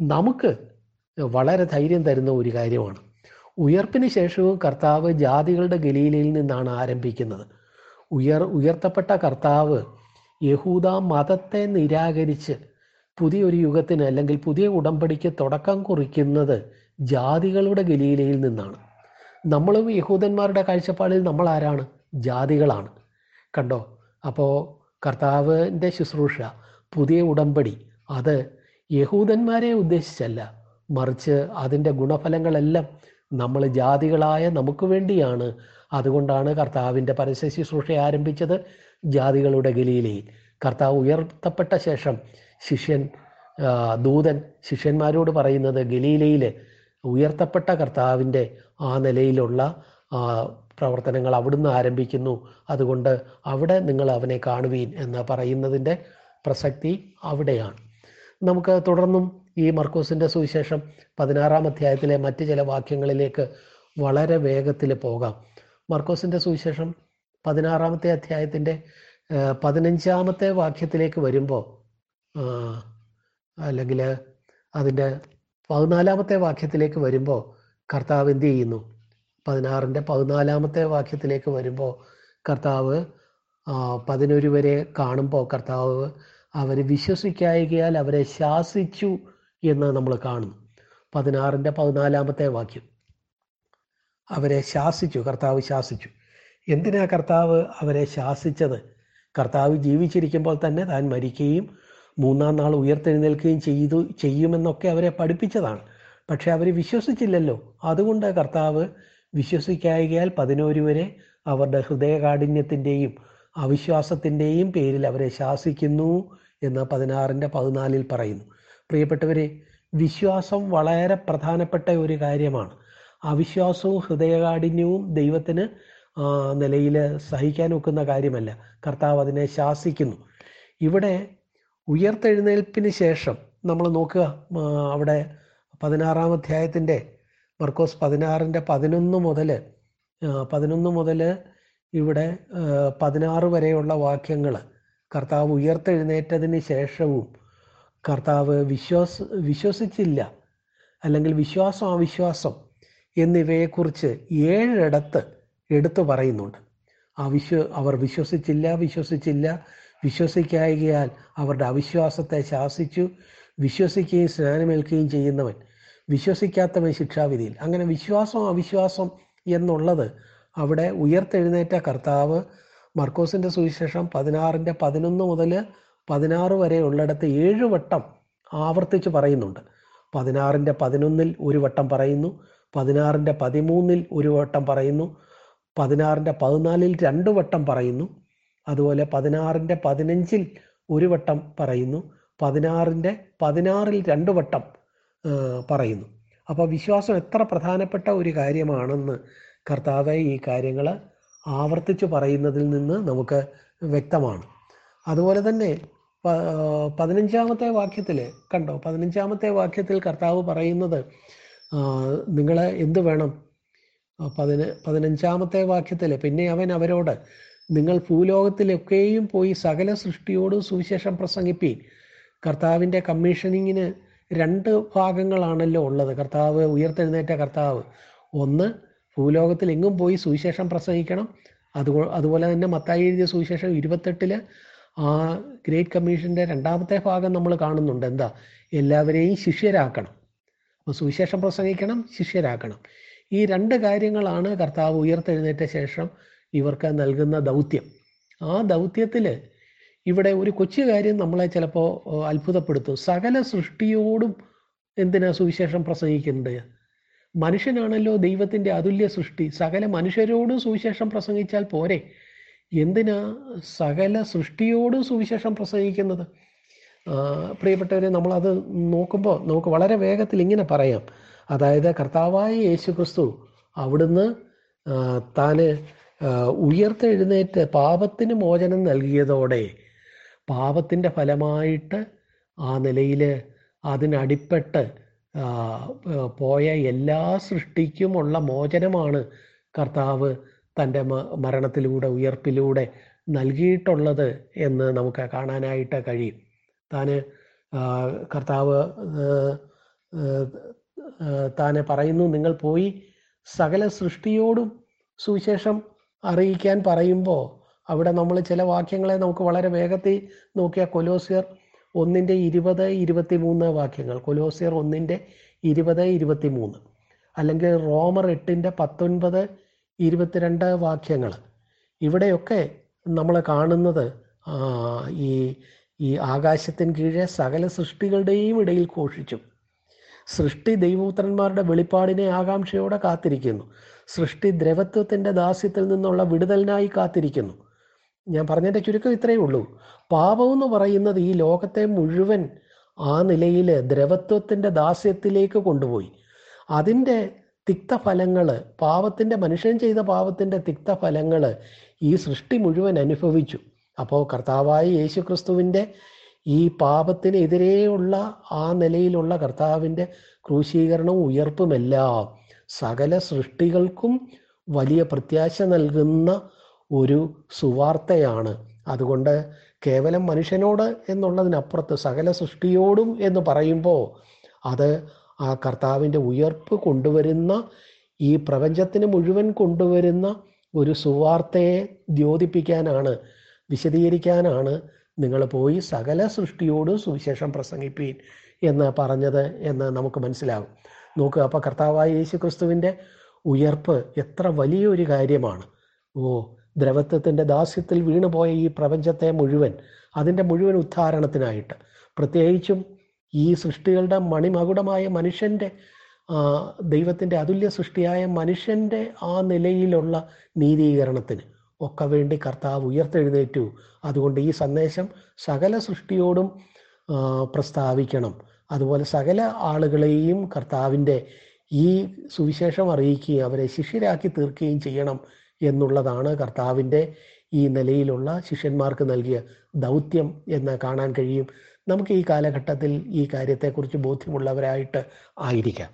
നമുക്ക് വളരെ ധൈര്യം തരുന്ന ഒരു കാര്യമാണ്. ഉയർപ്പിന് ശേഷവും കർത്താവ് ജാതികളുടെ ഗലീലയിൽ നിന്നാണ് ആരംഭിക്കുന്നത്. ഉയർ ഉയർത്തപ്പെട്ട കർത്താവ് യഹൂദ മതത്തെ നിരാകരിച്ച് പുതിയൊരു യുഗത്തിന് അല്ലെങ്കിൽ പുതിയ ഉടമ്പടിക്ക് തുടക്കം കുറിക്കുന്നത് ജാതികളുടെ ഗലീലയിൽ നിന്നാണ്. നമ്മളും യഹൂദന്മാരുടെ കാഴ്ചപ്പാടിൽ നമ്മൾ ആരാണ്? ജാതികളാണ്. കണ്ടോ? അപ്പോൾ കർത്താവിന്റെ ശുശ്രൂഷ പുതിയ ഉടമ്പടി അത് യഹൂദന്മാരെ ഉദ്ദേശിച്ചല്ല. മറിച്ച് അതിന്റെ ഗുണഫലങ്ങളെല്ലാം നമ്മൾ ജാതികളായ നമുക്ക് വേണ്ടിയാണ്. അതുകൊണ്ടാണ് കർത്താവിന്റെ പരസ്യ ശുശ്രൂഷ ആരംഭിച്ചത് ജാതികളുടെ ഗലീലയിൽ. കർത്താവ് ഉയർത്തപ്പെട്ട ശേഷം ശിഷ്യൻ ദൂതൻ ശിഷ്യന്മാരോട് പറയുന്നത് ഗലീലയിൽ ഉയർത്തപ്പെട്ട കർത്താവിന്റെ ആ നിലയിലുള്ള പ്രവർത്തനങ്ങൾ അവിടുന്ന് ആരംഭിക്കുന്നു. അതുകൊണ്ട് അവിടെ നിങ്ങൾ അവനെ കാണുവീൻ എന്ന് പറയുന്നതിന്റെ പ്രസക്തി അവിടെയാണ്. നമുക്ക് തുടർന്നും ഈ മർക്കോസിന്റെ സുവിശേഷം പതിനാറാം അധ്യായത്തിലെ മറ്റ് ചില വാക്യങ്ങളിലേക്ക് വളരെ വേഗത്തിൽ പോകാം. മർക്കോസിന്റെ സുവിശേഷം പതിനാറാമത്തെ അധ്യായത്തിന്റെ പതിനഞ്ചാമത്തെ വാക്യത്തിലേക്ക് വരുമ്പോൾ അല്ലെങ്കിൽ അതിന്റെ പതിനാലാമത്തെ വാക്യത്തിലേക്ക് വരുമ്പോൾ കർത്താവ് എന്ത് ചെയ്യുന്നു? പതിനാറിന്റെ പതിനാലാമത്തെ വാക്യത്തിലേക്ക് വരുമ്പോൾ കർത്താവ് പതിനൊരു വരെ കാണുമ്പോൾ കർത്താവ് അവർ വിശ്വസിക്കായകയാൽ അവരെ ശാസിച്ചു എന്ന് നമ്മൾ കാണുന്നു. പതിനാറിന്റെ പതിനാലാമത്തെ വാക്യം. അവരെ ശാസിച്ചു കർത്താവ് ശാസിച്ചു. എന്തിനാ കർത്താവ് അവരെ ശാസിച്ചത്? കർത്താവ് ജീവിച്ചിരിക്കുമ്പോൾ തന്നെ താൻ മരിക്കുകയും മൂന്നാം നാൾ ഉയർത്തെഴുന്നേൽക്കുകയും ചെയ്തു ചെയ്യുമെന്നൊക്കെ അവരെ പഠിപ്പിച്ചതാണ്. പക്ഷെ അവർ വിശ്വസിച്ചില്ലല്ലോ. അതുകൊണ്ട് കർത്താവ് വിശ്വസിക്കായകയാൽ പതിനോരു വരെ അവരുടെ ഹൃദയകാഠിന്യത്തിന്റെയും അവിശ്വാസത്തിന്റെയും പേരിൽ അവരെ ശാസിക്കുന്നു. എന്ന് പതിനാറിന്റെ പതിനാലിൽ പറയുന്നു. പ്രിയപ്പെട്ടവരെ വിശ്വാസം വളരെ പ്രധാനപ്പെട്ട ഒരു കാര്യമാണ്. അവിശ്വാസവും ഹൃദയകാഠിന്യവും ദൈവത്തിന് നിലയിൽ സഹിക്കാൻ ഒക്കുന്ന കാര്യമല്ല. കർത്താവ് അതിനെ ശാസിക്കുന്നു. ഇവിടെ ഉയർത്തെഴുന്നേൽപ്പിന് ശേഷം നമ്മൾ നോക്കുക അവിടെ പതിനാറാം അധ്യായത്തിന്റെ മർക്കോസ് പതിനാറിന്റെ പതിനൊന്ന് മുതൽ പതിനൊന്ന് മുതൽ ഇവിടെ പതിനാറ് വരെയുള്ള വാക്യങ്ങൾ കർത്താവ് ഉയർത്തെഴുന്നേറ്റതിന് ശേഷവും കർത്താവ് വിശ്വാസ വിശ്വസിച്ചില്ല അല്ലെങ്കിൽ വിശ്വാസം അവിശ്വാസം എന്നിവയെക്കുറിച്ച് ഏഴിടത്ത് എടുത്തു പറയുന്നുണ്ട്. ആ വിശ്വ അവർ വിശ്വസിച്ചില്ല വിശ്വസിച്ചില്ല വിശ്വസിക്കായകയാൽ അവരുടെ അവിശ്വാസത്തെ ശാസിച്ചു വിശ്വസിക്കുകയും സ്നാനമേൽക്കുകയും ചെയ്യുന്നവൻ. വിശ്വസിക്കാത്തവൻ ശിക്ഷാവിധിയിൽ. അങ്ങനെ വിശ്വാസം അവിശ്വാസം എന്നുള്ളത് അവിടെ ഉയർത്തെഴുന്നേറ്റ കർത്താവ് മർക്കോസിന്റെ സുവിശേഷം പതിനാറിന്റെ പതിനൊന്ന് മുതൽ പതിനാറ് വരെ ഉള്ളിടത്ത് ഏഴ് വട്ടം ആവർത്തിച്ച് പറയുന്നുണ്ട്. പതിനാറിന്റെ പതിനൊന്നിൽ ഒരു വട്ടം പറയുന്നു. പതിനാറിന്റെ പതിമൂന്നിൽ ഒരു വട്ടം പറയുന്നു. പതിനാറിന്റെ പതിനാലിൽ രണ്ട് വട്ടം പറയുന്നു. അതുപോലെ പതിനാറിന്റെ പതിനഞ്ചിൽ ഒരു വട്ടം പറയുന്നു. പതിനാറിന്റെ പതിനാറിൽ രണ്ട് വട്ടം പറയുന്നു. അപ്പോൾ വിശ്വാസം എത്ര പ്രധാനപ്പെട്ട ഒരു കാര്യമാണെന്ന് കർത്താവ് ഈ കാര്യങ്ങൾ ആവർത്തിച്ച് പറയുന്നതിൽ നിന്ന് നമുക്ക് വ്യക്തമാണ്. അതുപോലെ തന്നെ പതിനഞ്ചാമത്തെ വാക്യത്തിൽ കണ്ടോ? പതിനഞ്ചാമത്തെ വാക്യത്തിൽ കർത്താവ് പറയുന്നത് നിങ്ങൾ എന്ത് വേണം? പതിന പതിനഞ്ചാമത്തെ വാക്യത്തിൽ പിന്നെ അവൻ അവരോട് നിങ്ങൾ ഭൂലോകത്തിലൊക്കെയും പോയി സകല സൃഷ്ടിയോടും സുവിശേഷം പ്രസംഗിപ്പീൻ. കർത്താവിന്റെ കമ്മീഷനിങ്ങിന് രണ്ട് ഭാഗങ്ങളാണല്ലോ ഉള്ളത്. കർത്താവ് ഉയർത്തെഴുന്നേറ്റ കർത്താവ്. ഒന്ന് ഭൂലോകത്തിൽ എങ്ങും പോയി സുവിശേഷം പ്രസംഗിക്കണം. അതുപോ അതുപോലെ തന്നെ മത്തായി എഴുതിയ സുവിശേഷം ഇരുപത്തെട്ടിൽ ആ ഗ്രേറ്റ് കമ്മീഷന്റെ രണ്ടാമത്തെ ഭാഗം നമ്മൾ കാണുന്നുണ്ട്. എന്താ? എല്ലാവരെയും ശിഷ്യരാക്കണം. അപ്പോൾ സുവിശേഷം പ്രസംഗിക്കണം ശിഷ്യരാക്കണം. ഈ രണ്ട് കാര്യങ്ങളാണ് കർത്താവ് ഉയർത്തെഴുന്നേറ്റ ശേഷം ഇവർക്ക് നൽകുന്ന ദൗത്യം. ആ ദൗത്യത്തിൽ ഇവിടെ ഒരു കൊച്ചു കാര്യം നമ്മളെ ചിലപ്പോൾ അത്ഭുതപ്പെടുത്തും. സകല സൃഷ്ടിയോടും എന്തിനാ സുവിശേഷം പ്രസംഗിക്കുന്നത്? മനുഷ്യനാണല്ലോ ദൈവത്തിന്റെ അതുല്യ സൃഷ്ടി. സകല മനുഷ്യരോടും സുവിശേഷം പ്രസംഗിച്ചാൽ പോരെ? എന്തിനാ സകല സൃഷ്ടിയോടും സുവിശേഷം പ്രസംഗിക്കുന്നത്? പ്രിയപ്പെട്ടവരെ നമ്മളത് നോക്കുമ്പോൾ നമുക്ക് വളരെ വേഗത്തിൽ ഇങ്ങനെ പറയാം. അതായത് കർത്താവായ യേശു ക്രിസ്തു അവിടുന്ന് താന് ഉയർത്തെഴുന്നേറ്റ് പാപത്തിന് മോചനം നൽകിയതോടെ പാപത്തിന്റെ ഫലമായിട്ട് ആ നിലയിൽ അതിനടിപ്പെട്ട് പോയ എല്ലാ സൃഷ്ടിക്കുമുള്ള മോചനമാണ് കർത്താവ് തന്റെ മരണത്തിലൂടെ ഉയർപ്പിലൂടെ നൽകിയിട്ടുള്ളത് എന്ന് നമുക്ക് കാണാനായിട്ട് കഴിയും. താന് കർത്താവ് താന് പറയുന്നു നിങ്ങൾ പോയി സകല സൃഷ്ടിയോടും സുവിശേഷം അറിയിക്കാൻ പറയുമ്പോൾ അവിടെ നമ്മൾ ചില വാക്യങ്ങളെ നമുക്ക് വളരെ വേഗത്തിൽ നോക്കിയ കൊലോസിയർ ഒന്നിന്റെ ഇരുപത് ഇരുപത്തി മൂന്ന് വാക്യങ്ങൾ. കൊലോസിയർ ഒന്നിന്റെ ഇരുപത് ഇരുപത്തി മൂന്ന് അല്ലെങ്കിൽ റോമർ എട്ടിന്റെ പത്തൊൻപത് ഇരുപത്തിരണ്ട് വാക്യങ്ങൾ. ഇവിടെയൊക്കെ നമ്മൾ കാണുന്നത് ഈ ഈ ആകാശത്തിന് കീഴെ സകല സൃഷ്ടികളുടെയും ഇടയിൽ ഘോഷിച്ചു. സൃഷ്ടി ദൈവപുത്രന്മാരുടെ വെളിപ്പാടിനെ ആകാംക്ഷയോടെ കാത്തിരിക്കുന്നു. സൃഷ്ടി ദ്രവത്വത്തിന്റെ ദാസ്യത്തിൽ നിന്നുള്ള വിടുതലിനായി കാത്തിരിക്കുന്നു. ഞാൻ പറഞ്ഞതിന്റെ ചുരുക്കം ഇത്രയേ ഉള്ളൂ. പാപം എന്ന് പറയുന്നത് ഈ ലോകത്തെ മുഴുവൻ ആ നിലയിൽ ദ്രവത്വത്തിന്റെ ദാസ്യത്തിലേക്ക് കൊണ്ടുപോയി. അതിന്റെ തിക്തഫലങ്ങൾ പാപത്തിന്റെ മനുഷ്യൻ ചെയ്ത പാപത്തിന്റെ തിക്തഫലങ്ങൾ ഈ സൃഷ്ടി മുഴുവൻ അനുഭവിച്ചു. അപ്പോൾ കർത്താവായ യേശു ക്രിസ്തുവിന്റെ ഈ പാപത്തിനെതിരെയുള്ള ആ നിലയിലുള്ള കർത്താവിന്റെ ക്രൂശീകരണവും ഉയർപ്പുമെല്ലാം സകല സൃഷ്ടികൾക്കും വലിയ പ്രത്യാശ നൽകുന്ന ഒരു സുവാർത്തയാണ്. അതുകൊണ്ട് കേവലം മനുഷ്യനോട് എന്നുള്ളതിനപ്പുറത്ത് സകല സൃഷ്ടിയോടും എന്ന് പറയുമ്പോൾ അത് ആ കർത്താവിന്റെ ഉയർപ്പ് കൊണ്ടുവരുന്ന ഈ പ്രപഞ്ചത്തിന് മുഴുവൻ കൊണ്ടുവരുന്ന ഒരു സുവാർത്തയെ ദ്യോതിപ്പിക്കാനാണ് വിശദീകരിക്കാനാണ് നിങ്ങൾ പോയി സകല സൃഷ്ടിയോടും സുവിശേഷം പ്രസംഗിപ്പീൻ എന്ന് പറഞ്ഞത് എന്ന് നമുക്ക് മനസ്സിലാകും. നോക്കുക അപ്പോൾ കർത്താവായ യേശു ക്രിസ്തുവിന്റെ ഉയർപ്പ് എത്ര വലിയൊരു കാര്യമാണ്. ഓ ദ്രവത്വത്തിന്റെ ദാസ്യത്തിൽ വീണുപോയ ഈ പ്രപഞ്ചത്തെ മുഴുവൻ അതിന്റെ മുഴുവൻ ഉദ്ധാരണത്തിനായിട്ട്. പ്രത്യേകിച്ചും ഈ സൃഷ്ടികളുടെ മണിമകുടമായ മനുഷ്യന്റെ ദൈവത്തിന്റെ അതുല്യ സൃഷ്ടിയായ മനുഷ്യന്റെ ആ നിലയിലുള്ള നീതീകരണത്തിന് ഒക്കെ വേണ്ടി കർത്താവ് ഉയർത്തെഴുന്നേറ്റു. അതുകൊണ്ട് ഈ സന്ദേശം സകല സൃഷ്ടിയോടും പ്രസ്താവിക്കണം. അതുപോലെ സകല ആളുകളെയും കർത്താവിന്റെ ഈ സുവിശേഷം അറിയിക്കുകയും അവരെ ശിഷ്യരാക്കി തീർക്കുകയും ചെയ്യണം എന്നുള്ളതാണ് കർത്താവിന്റെ ഈ നിലയിലുള്ള ശിഷ്യന്മാർക്ക് നൽകിയ ദൗത്യം എന്ന് കാണാൻ കഴിയും. നമുക്ക് ഈ കാലഘട്ടത്തിൽ ഈ കാര്യത്തെക്കുറിച്ച് ബോധ്യമുള്ളവരായിട്ട് ആയിരിക്കാം.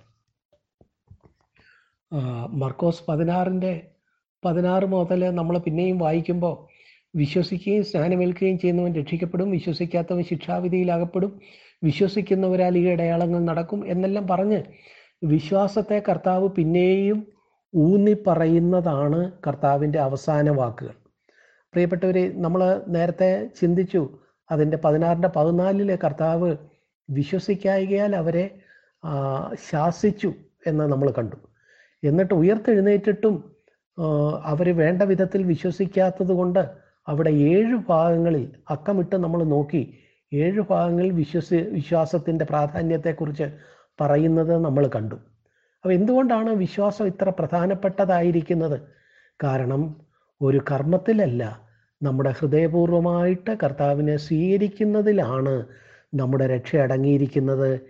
മർക്കോസ് പതിനാറിന്റെ പതിനാറ് മുതൽ നമ്മൾ പിന്നെയും വായിക്കുമ്പോൾ വിശ്വസിക്കുകയും സ്നാനമേൽക്കുകയും ചെയ്യുന്നവൻ രക്ഷിക്കപ്പെടും വിശ്വസിക്കാത്തവൻ ശിക്ഷാവിധിയിലകപ്പെടും വിശ്വസിക്കുന്നവരാൽ ഈ ഇടയാളങ്ങൾ നടക്കും എന്നെല്ലാം പറഞ്ഞ് വിശ്വാസത്തെ കർത്താവ് പിന്നെയും ഊന്നി പറയുന്നതാണ് കർത്താവിന്റെ അവസാന വാക്കുകൾ. പ്രിയപ്പെട്ടവരെ നമ്മൾ നേരത്തെ ചിന്തിച്ചു അതിന്റെ പതിനാറിന്റെ പതിനാലിലെ കർത്താവ് വിശ്വസിക്കായികയാൽ അവരെ ശാസിച്ചു എന്ന് നമ്മൾ കണ്ടു. എന്നിട്ട് ഉയർത്തെഴുന്നേറ്റിട്ടും അവർ വേണ്ട വിധത്തിൽ വിശ്വസിക്കാത്തത് കൊണ്ട് അവിടെ ഏഴ് ഭാഗങ്ങളിൽ അക്കമിട്ട് നമ്മൾ നോക്കി ഏഴ് ഭാഗങ്ങളിൽ വിശ്വസി വിശ്വാസത്തിന്റെ പ്രാധാന്യത്തെക്കുറിച്ച് പറയുന്നത് നമ്മൾ കണ്ടു. അപ്പോൾ എന്തുകൊണ്ടാണ് വിശ്വാസം ഇത്ര പ്രധാനപ്പെട്ടതായിരിക്കുന്നത്? കാരണം ഒരു കർമ്മത്തിലല്ല നമ്മുടെ ഹൃദയപൂർവമായിട്ട് കർത്താവിനെ സ്വീകരിക്കുന്നതിലാണ് നമ്മുടെ രക്ഷ അടങ്ങിയിരിക്കുന്നത്.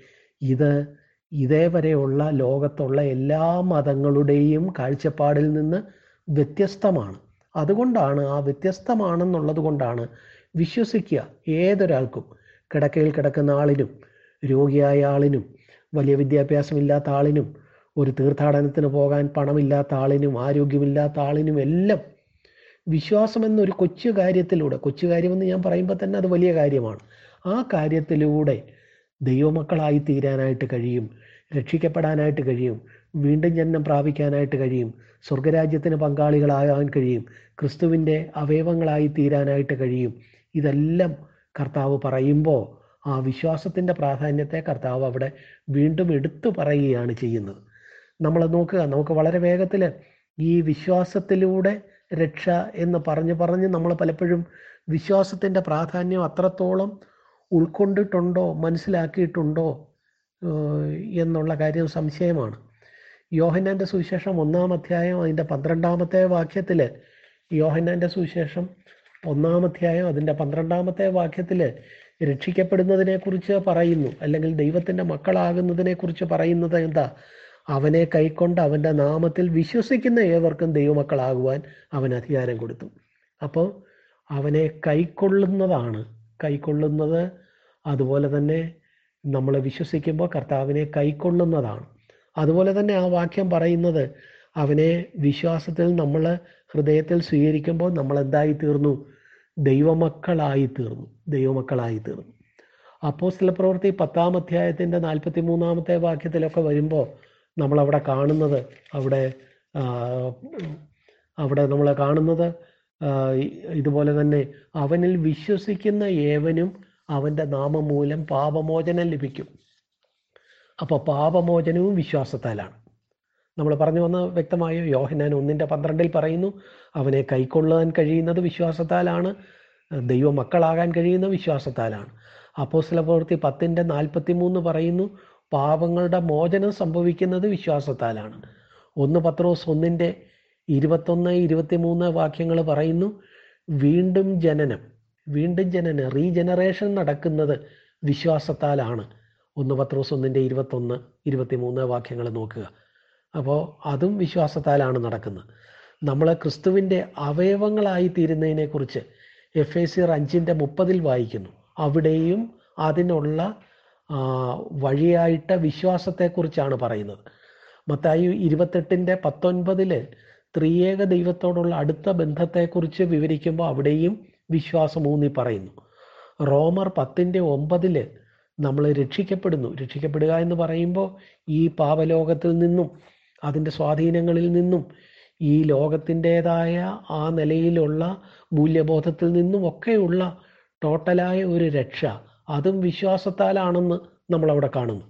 ഇത് ഇതേവരെയുള്ള ലോകത്തുള്ള എല്ലാ മതങ്ങളുടെയും കാഴ്ചപ്പാടിൽ നിന്ന് വ്യത്യസ്തമാണ്. അതുകൊണ്ടാണ് ആ വ്യത്യസ്തമാണെന്നുള്ളത് കൊണ്ടാണ് വിശ്വസിക്കുക ഏതൊരാൾക്കും. കിടക്കയിൽ കിടക്കുന്ന ആളിനും രോഗിയായ ആളിനും വലിയ വിദ്യാഭ്യാസമില്ലാത്ത ആളിനും ഒരു തീർത്ഥാടനത്തിന് പോകാൻ പണമില്ലാത്ത ആളിനും ആരോഗ്യമില്ലാത്ത ആളിനും എല്ലാം വിശ്വാസം എന്നൊരു കൊച്ചു കാര്യത്തിലൂടെ കൊച്ചു കാര്യമെന്ന് ഞാൻ പറയുമ്പോൾ തന്നെ അത് വലിയ കാര്യമാണ്. ആ കാര്യത്തിലൂടെ ദൈവമക്കളായി തീരാനായിട്ട് കഴിയും രക്ഷിക്കപ്പെടാനായിട്ട് കഴിയും വീണ്ടും ജന്മം പ്രാപിക്കാനായിട്ട് കഴിയും സ്വർഗരാജ്യത്തിന് പങ്കാളികളാകാൻ കഴിയും ക്രിസ്തുവിന്റെ അവയവങ്ങളായി തീരാനായിട്ട് കഴിയും. ഇതെല്ലാം കർത്താവ് പറയുമ്പോൾ ആ വിശ്വാസത്തിന്റെ പ്രാധാന്യത്തെ കർത്താവ് അവിടെ വീണ്ടും എടുത്തു പറയുകയാണ് ചെയ്യുന്നത്. നമ്മൾ നോക്കുക. നമുക്ക് വളരെ വേഗത്തിൽ ഈ വിശ്വാസത്തിലൂടെ രക്ഷ എന്ന് പറഞ്ഞു പറഞ്ഞ് നമ്മൾ പലപ്പോഴും വിശ്വാസത്തിന്റെ പ്രാധാന്യം അത്രത്തോളം ഉൾക്കൊണ്ടിട്ടുണ്ടോ മനസ്സിലാക്കിയിട്ടുണ്ടോ എന്നുള്ള കാര്യം സംശയമാണ്. യോഹന്നാന്റെ സുവിശേഷം ഒന്നാം അധ്യായം അതിന്റെ പന്ത്രണ്ടാമത്തെ വാക്യത്തിൽ യോഹന്നാന്റെ സുവിശേഷം ഒന്നാം അധ്യായം അതിന്റെ പന്ത്രണ്ടാമത്തെ വാക്യത്തിൽ രക്ഷിക്കപ്പെടുന്നതിനെക്കുറിച്ച് പറയുന്നു. അല്ലെങ്കിൽ ദൈവത്തിന്റെ മക്കളാകുന്നതിനെക്കുറിച്ച് പറയുന്നത് എന്താ? അവനെ കൈക്കൊണ്ട് അവന്റെ നാമത്തിൽ വിശ്വസിക്കുന്ന ഏവർക്കും ദൈവമക്കളാകുവാൻ അവൻ അധികാരം കൊടുത്തു. അപ്പോൾ അവനെ കൈക്കൊള്ളുന്നതാണ്. കൈക്കൊള്ളുന്നത് അതുപോലെ തന്നെ നമ്മൾ വിശ്വസിക്കുമ്പോൾ കർത്താവിനെ കൈക്കൊള്ളുന്നതാണ്. അതുപോലെ തന്നെ ആ വാക്യം പറയുന്നത് അവനെ വിശ്വാസത്തിൽ നമ്മൾ ഹൃദയത്തിൽ സ്വീകരിക്കുമ്പോൾ നമ്മൾ എന്തായി തീർന്നു? ദൈവമക്കളായി തീർന്നു. ദൈവമക്കളായി തീർന്നു. അപ്പോസ്തല പ്രവൃത്തി പത്താം അധ്യായത്തിന്റെ നാൽപ്പത്തി മൂന്നാമത്തെ വാക്യത്തിലൊക്കെ വരുമ്പോൾ നമ്മളവിടെ കാണുന്നത് അവിടെ അവിടെ നമ്മൾ കാണുന്നത് ഇതുപോലെ തന്നെ അവനിൽ വിശ്വസിക്കുന്ന ഏവനും അവന്റെ നാമം മൂലം പാപമോചനം ലഭിക്കും. അപ്പോൾ പാപമോചനവും വിശ്വാസത്താലാണ്. നമ്മൾ പറഞ്ഞു വന്ന വ്യക്തമായോ യോഹനാൻ ഒന്നിന്റെ പന്ത്രണ്ടിൽ പറയുന്നു അവനെ കൈക്കൊള്ളാൻ കഴിയുന്നത് വിശ്വാസത്താലാണ് ദൈവ മക്കളാകാൻ കഴിയുന്ന വിശ്വാസത്താലാണ്. അപ്പോസ്തല പ്രവൃത്തി പത്തിന്റെ നാൽപ്പത്തി മൂന്ന് പറയുന്നു പാപങ്ങളുടെ മോചനം സംഭവിക്കുന്നത് വിശ്വാസത്താലാണ്. ഒന്ന് പത്രോസ് ഒന്നിന്റെ ഇരുപത്തൊന്ന് ഇരുപത്തിമൂന്ന് വാക്യങ്ങൾ പറയുന്നു വീണ്ടും ജനനം വീണ്ടും ജനനം റീജനറേഷൻ നടക്കുന്നത് വിശ്വാസത്താലാണ്. ഒന്ന് പത്രോസ് ഒന്നിന്റെ ഇരുപത്തൊന്ന് ഇരുപത്തിമൂന്ന് വാക്യങ്ങൾ നോക്കുക. അപ്പോൾ അതും വിശ്വാസത്താലാണ് നടക്കുന്നത്. നമ്മൾ ക്രിസ്തുവിന്റെ അവയവങ്ങളായി തീരുന്നതിനെക്കുറിച്ച് എഫ് എ സി അഞ്ചിന്റെ മുപ്പതിൽ വായിക്കുന്നു. അവിടെയും അതിനുള്ള വഴിയായിട്ട് വിശ്വാസത്തെക്കുറിച്ചാണ് പറയുന്നത്. മത്തായി ഇരുപത്തെട്ടിന്റെ പത്തൊൻപതിൽ ത്രിയേക ദൈവത്തോടുള്ള അടുത്ത ബന്ധത്തെക്കുറിച്ച് വിവരിക്കുമ്പോൾ അവിടെയും വിശ്വാസം ഊന്നി പറയുന്നു. റോമർ പത്തിന്റെ ഒമ്പതിൽ നമ്മൾ രക്ഷിക്കപ്പെടുന്നു. രക്ഷിക്കപ്പെടുക എന്ന് പറയുമ്പോൾ ഈ പാപലോകത്തിൽ നിന്നും അതിന്റെ സ്വാധീനങ്ങളിൽ നിന്നും ഈ ലോകത്തിന്റെതായ ആ നിലയിലുള്ള മൂല്യബോധത്തിൽ നിന്നും ഒക്കെയുള്ള ടോട്ടലായ ഒരു രക്ഷ അതും വിശ്വാസത്താലാണെന്ന് നമ്മളവിടെ കാണുന്നു.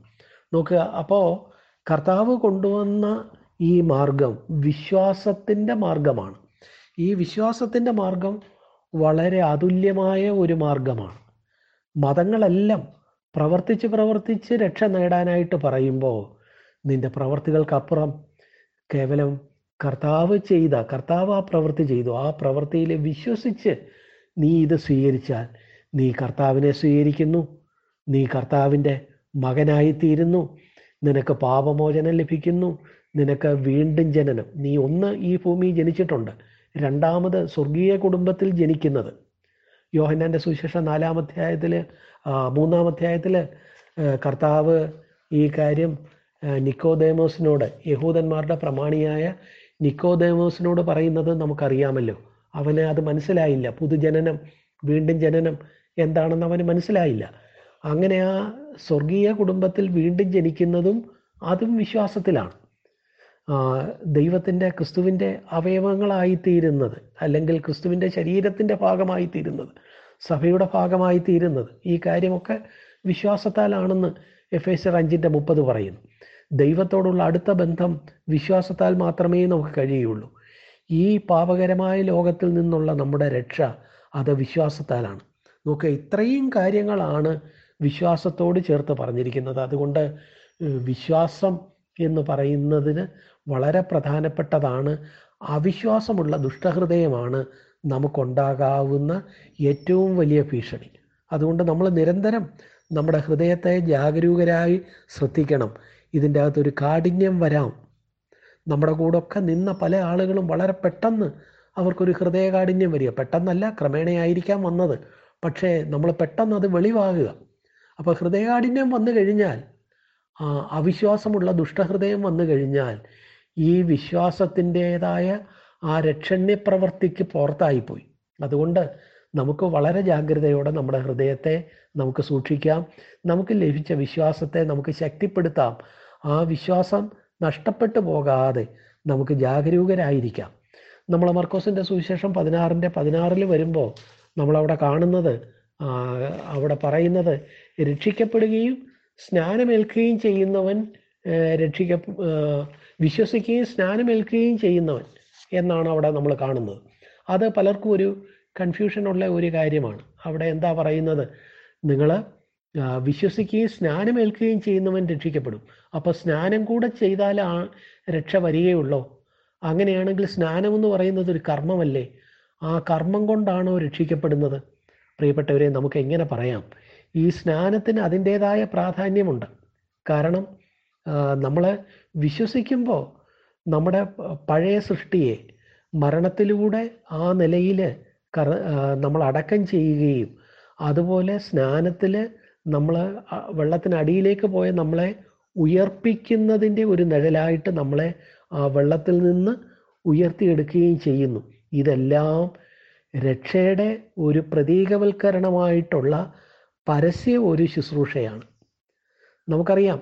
നോക്കുക അപ്പോൾ കർത്താവ് കൊണ്ടുവന്ന ഈ മാർഗം വിശ്വാസത്തിന്റെ മാർഗമാണ്. ഈ വിശ്വാസത്തിന്റെ മാർഗം വളരെ അതുല്യമായ ഒരു മാർഗമാണ്. മതങ്ങളെല്ലാം പ്രവർത്തിച്ച് പ്രവർത്തിച്ച് രക്ഷ നേടാനായിട്ട് പറയുമ്പോൾ നിന്റെ പ്രവർത്തികൾക്കപ്പുറം കേവലം കർത്താവ് ചെയ്ത കർത്താവ് ആ പ്രവൃത്തി ചെയ്തു. ആ പ്രവൃത്തിയിൽ വിശ്വസിച്ച് നീ ഇത് സ്വീകരിച്ചാൽ നീ കർത്താവിനെ സ്വീകരിക്കുന്നു. നീ കർത്താവിന്റെ മകനായിത്തീരുന്നു. നിനക്ക് പാപമോചനം ലഭിക്കുന്നു. നിനക്ക് വീണ്ടും ജനനം. നീ ഒന്ന് ഈ ഭൂമി ജനിച്ചിട്ടുണ്ട്. രണ്ടാമത് സ്വർഗീയ കുടുംബത്തിൽ ജനിക്കുന്നത്. യോഹന്നാന്റെ സുവിശേഷം നാലാം അധ്യായത്തിൽ മൂന്നാം അധ്യായത്തിൽ കർത്താവ് ഈ കാര്യം നിക്കോദേമോസിനോട് യഹൂദന്മാരുടെ പ്രമാണിയായ നിക്കോദേമോസിനോട് പറയുന്നത് നമുക്കറിയാമല്ലോ. അവന് അത് മനസ്സിലായില്ല. പുതുജനനം വീണ്ടും ജനനം. എന്താണെന്ന് അവന് മനസ്സിലായില്ല. അങ്ങനെ ആ സ്വർഗീയ കുടുംബത്തിൽ വീണ്ടും ജനിക്കുന്നതും അതും വിശ്വാസത്തിലാണ്. ദൈവത്തിന്റെ ക്രിസ്തുവിന്റെ അവയവങ്ങളായിത്തീരുന്നത് അല്ലെങ്കിൽ ക്രിസ്തുവിന്റെ ശരീരത്തിന്റെ ഭാഗമായിത്തീരുന്നത് സഭയുടെ ഭാഗമായിത്തീരുന്നത് ഈ കാര്യമൊക്കെ വിശ്വാസത്താലാണെന്ന് എഫ് എസ് അഞ്ചിന്റെ മുപ്പത് പറയുന്നു. ദൈവത്തോടുള്ള അടുത്ത ബന്ധം വിശ്വാസത്താൽ മാത്രമേ നമുക്ക് കഴിയുള്ളൂ ഈ പാപകരമായ ലോകത്തിൽ നിന്നുള്ള നമ്മുടെ രക്ഷ അത് വിശ്വാസത്താലാണ്. നോക്കുക ഇത്രയും കാര്യങ്ങളാണ് വിശ്വാസത്തോട് ചേർത്ത് പറഞ്ഞിരിക്കുന്നത്. അതുകൊണ്ട് വിശ്വാസം എന്ന് പറയുന്നതിന് വളരെ പ്രധാനപ്പെട്ടതാണ് അവിശ്വാസമുള്ള ദുഷ്ടഹൃദയമാണ് നമുക്കുണ്ടാകാവുന്ന ഏറ്റവും വലിയ ഭീഷണി. അതുകൊണ്ട് നമ്മൾ നിരന്തരം നമ്മുടെ ഹൃദയത്തെ ജാഗരൂകരായി ശ്രദ്ധിക്കണം. ഇതിന്റെ അകത്തൊരു കാഠിന്യം വരാം. നമ്മുടെ കൂടൊക്കെ നിന്ന പല ആളുകളും വളരെ പെട്ടെന്ന് അവർക്കൊരു ഹൃദയകാഠിന്യം വരിക. പെട്ടെന്നല്ല ക്രമേണയായിരിക്കാം വന്നത്. പക്ഷേ നമ്മൾ പെട്ടെന്ന് അത് വെളിവാകുക. അപ്പോൾ ഹൃദയകാഠിന്യം വന്നു കഴിഞ്ഞാൽ അവിശ്വാസമുള്ള ദുഷ്ടഹൃദയം വന്നു കഴിഞ്ഞാൽ ഈ വിശ്വാസത്തിന്റെതായ ആ രക്ഷണ്യ പ്രവൃത്തിക്ക് പുറത്തായിപ്പോയി. അതുകൊണ്ട് നമുക്ക് വളരെ ജാഗ്രതയോടെ നമ്മുടെ ഹൃദയത്തെ നമുക്ക് സൂക്ഷിക്കാം. നമുക്ക് ലഭിച്ച വിശ്വാസത്തെ നമുക്ക് ശക്തിപ്പെടുത്താം. ആ വിശ്വാസം നഷ്ടപ്പെട്ടു പോകാതെ നമുക്ക് ജാഗരൂകരായിരിക്കാം. നമ്മൾ മർക്കോസിന്റെ സുവിശേഷം പതിനാറിന്റെ പതിനാറിൽ വരുമ്പോൾ നമ്മളവിടെ കാണുന്നത് അവിടെ പറയുന്നത് രക്ഷിക്കപ്പെടുകയും സ്നാനമേൽക്കുകയും ചെയ്യുന്നവൻ രക്ഷിക്ക വിശ്വസിക്കുകയും സ്നാനമേൽക്കുകയും ചെയ്യുന്നവൻ എന്നാണ് അവിടെ നമ്മൾ കാണുന്നത്. അത് പലർക്കും ഒരു കൺഫ്യൂഷനുള്ള ഒരു കാര്യമാണ്. അവിടെ എന്താ പറയുന്നത്? നിങ്ങൾ വിശ്വസിക്കുകയും സ്നാനമേൽക്കുകയും ചെയ്യുന്നവൻ രക്ഷിക്കപ്പെടും. അപ്പോൾ സ്നാനം കൂടെ ചെയ്താൽ രക്ഷ വരികയുള്ളോ. അങ്ങനെയാണെങ്കിൽ സ്നാനം എന്ന് പറയുന്നത് ഒരു കർമ്മമല്ലേ? ആ കർമ്മം കൊണ്ടാണോ രക്ഷിക്കപ്പെടുന്നത്? പ്രിയപ്പെട്ടവരെ നമുക്ക് എങ്ങനെ പറയാം? ഈ സ്നാനത്തിന് അതിന്റേതായ പ്രാധാന്യമുണ്ട്. കാരണം നമ്മൾ വിശ്വസിക്കുമ്പോൾ നമ്മുടെ പഴയ സൃഷ്ടിയെ മരണത്തിലൂടെ ആ നിലയിൽ നമ്മൾ അടക്കം ചെയ്യുകയും അതുപോലെ സ്നാനത്തിൽ നമ്മൾ വെള്ളത്തിനടിയിലേക്ക് പോയ നമ്മളെ ഉയർപ്പിക്കുന്നതിന്റെ ഒരു നിഴലായിട്ട് നമ്മളെ ആ വെള്ളത്തിൽ നിന്ന് ഉയർത്തിയെടുക്കുകയും ചെയ്യുന്നു. ഇതെല്ലാം രക്ഷയുടെ ഒരു പ്രതീകവൽക്കരണമായിട്ടുള്ള പരസ്യ ഒരു ശുശ്രൂഷയാണ്. നമുക്കറിയാം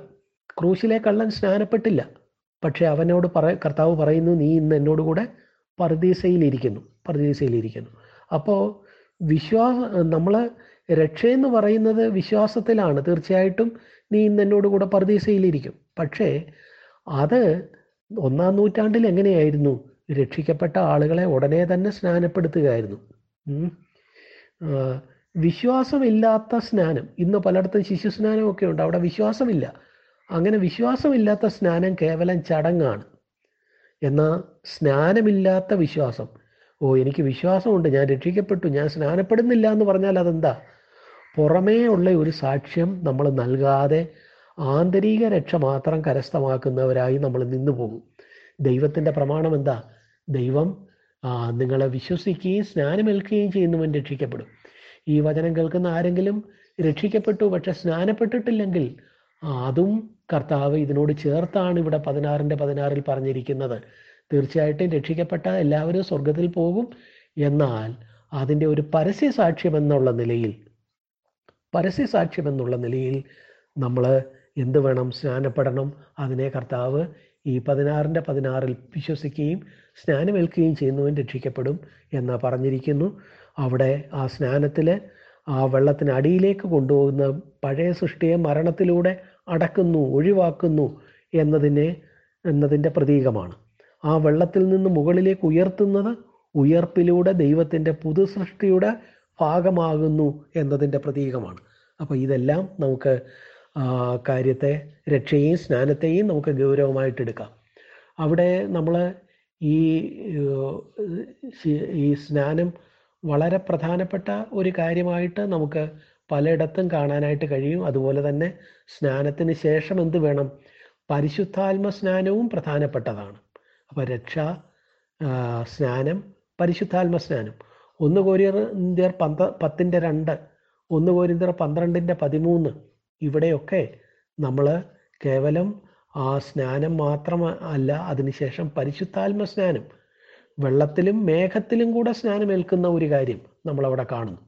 ക്രൂശിലെ കള്ളൻ സ്നാനപ്പെട്ടില്ല. പക്ഷെ അവനോട് പറ കർത്താവ് പറയുന്നു നീ ഇന്ന് എന്നോട് കൂടെ പർദീസയിലിരിക്കുന്നു പർദീസയിലിരിക്കുന്നു. അപ്പോൾ വിശ്വാസ നമ്മൾ രക്ഷയെന്ന് പറയുന്നത് വിശ്വാസത്തിലാണ്. തീർച്ചയായിട്ടും നീ ഇന്ന് എന്നോട് കൂടെ പർദീസയിലിരിക്കും. പക്ഷേ അത് ഒന്നാം നൂറ്റാണ്ടിൽ എങ്ങനെയായിരുന്നു? രക്ഷിക്കപ്പെട്ട ആളുകളെ ഉടനെ തന്നെ സ്നാനപ്പെടുത്തുകയായിരുന്നു. വിശ്വാസമില്ലാത്ത സ്നാനം. ഇന്ന് പലയിടത്തും ശിശു സ്നാനമൊക്കെ ഉണ്ട്. അവിടെ വിശ്വാസമില്ല. അങ്ങനെ വിശ്വാസമില്ലാത്ത സ്നാനം കേവലം ചടങ്ങാണ്. എന്നാൽ സ്നാനമില്ലാത്ത വിശ്വാസം. ഓ എനിക്ക് വിശ്വാസമുണ്ട്. ഞാൻ രക്ഷിക്കപ്പെട്ടു. ഞാൻ സ്നാനപ്പെടുന്നില്ല എന്ന് പറഞ്ഞാൽ അതെന്താ? പുറമേ ഉള്ള ഒരു സാക്ഷ്യം നമ്മൾ നൽകാതെ ആന്തരിക രക്ഷ മാത്രം കരസ്ഥമാക്കുന്നവരായി നമ്മൾ നിന്നു പോകും. ദൈവത്തിന്റെ പ്രമാണം എന്താ? ദൈവം നിങ്ങളെ വിശ്വസിക്കുകയും സ്നാനമേൽക്കുകയും ചെയ്യുന്നവൻ രക്ഷിക്കപ്പെടും. ഈ വചനം കേൾക്കുന്ന ആരെങ്കിലും രക്ഷിക്കപ്പെട്ടു പക്ഷെ സ്നാനപ്പെട്ടിട്ടില്ലെങ്കിൽ അതും കർത്താവ് ഇതിനോട് ചേർത്താണ് ഇവിടെ പതിനാറിന്റെ പതിനാറിൽ പറഞ്ഞിരിക്കുന്നത്. തീർച്ചയായിട്ടും രക്ഷിക്കപ്പെട്ട എല്ലാവരും സ്വർഗത്തിൽ പോകും. എന്നാൽ അതിന്റെ ഒരു പരസ്യ സാക്ഷ്യം എന്നുള്ള നിലയിൽ പരസ്യ സാക്ഷ്യം എന്നുള്ള നിലയിൽ നമ്മൾ എന്ത് വേണം സ്നാനപ്പെടണം അതിനെ കർത്താവ് ഈ പതിനാറിന്റെ പതിനാറിൽ വിശ്വസിക്കുകയും സ്നാനമേൽക്കുകയും ചെയ്യുന്നവൻ രക്ഷിക്കപ്പെടും എന്ന് പറഞ്ഞിരിക്കുന്നു. അവിടെ ആ സ്നാനത്തിൽ ആ വെള്ളത്തിനടിയിലേക്ക് കൊണ്ടുപോകുന്ന പഴയ സൃഷ്ടിയെ മരണത്തിലൂടെ അടക്കുന്നു ഒഴിവാക്കുന്നു എന്നതിനെ എന്നതിന്റെ പ്രതീകമാണ്. ആ വെള്ളത്തിൽ നിന്ന് മുകളിലേക്ക് ഉയർത്തുന്നത് ഉയർപ്പിലൂടെ ദൈവത്തിന്റെ പുതു സൃഷ്ടിയുടെ ഭാഗമാകുന്നു എന്നതിന്റെ പ്രതീകമാണ്. അപ്പോൾ ഇതെല്ലാം നമുക്ക് കാര്യത്തെ രക്ഷയെയും സ്നാനത്തെയും നമുക്ക് ഗൗരവമായിട്ട് എടുക്കാം. അവിടെ നമ്മൾ ഈ ഈ സ്നാനം വളരെ പ്രധാനപ്പെട്ട ഒരു കാര്യമായിട്ട് നമുക്ക് പലയിടത്തും കാണാനായിട്ട് കഴിയും. അതുപോലെ തന്നെ സ്നാനത്തിന് ശേഷം എന്ത് വേണം? പരിശുദ്ധാത്മ സ്നാനവും പ്രധാനപ്പെട്ടതാണ്. അപ്പോൾ രക്ഷ സ്നാനം പരിശുദ്ധാത്മ സ്നാനം. ഒന്ന് കോരിയർ പന്ത പത്തിന്റെ രണ്ട് ഒന്ന് കോരിന്തർ പന്ത്രണ്ടിന്റെ പതിമൂന്ന് ഇവിടെയൊക്കെ നമ്മൾ കേവലം ആ സ്നാനം മാത്രം അല്ല അതിനുശേഷം പരിശുദ്ധാത്മ സ്നാനം വെള്ളത്തിലും മേഘത്തിലും കൂടെ സ്നാനമേൽക്കുന്ന ഒരു കാര്യം നമ്മളവിടെ കാണുന്നു.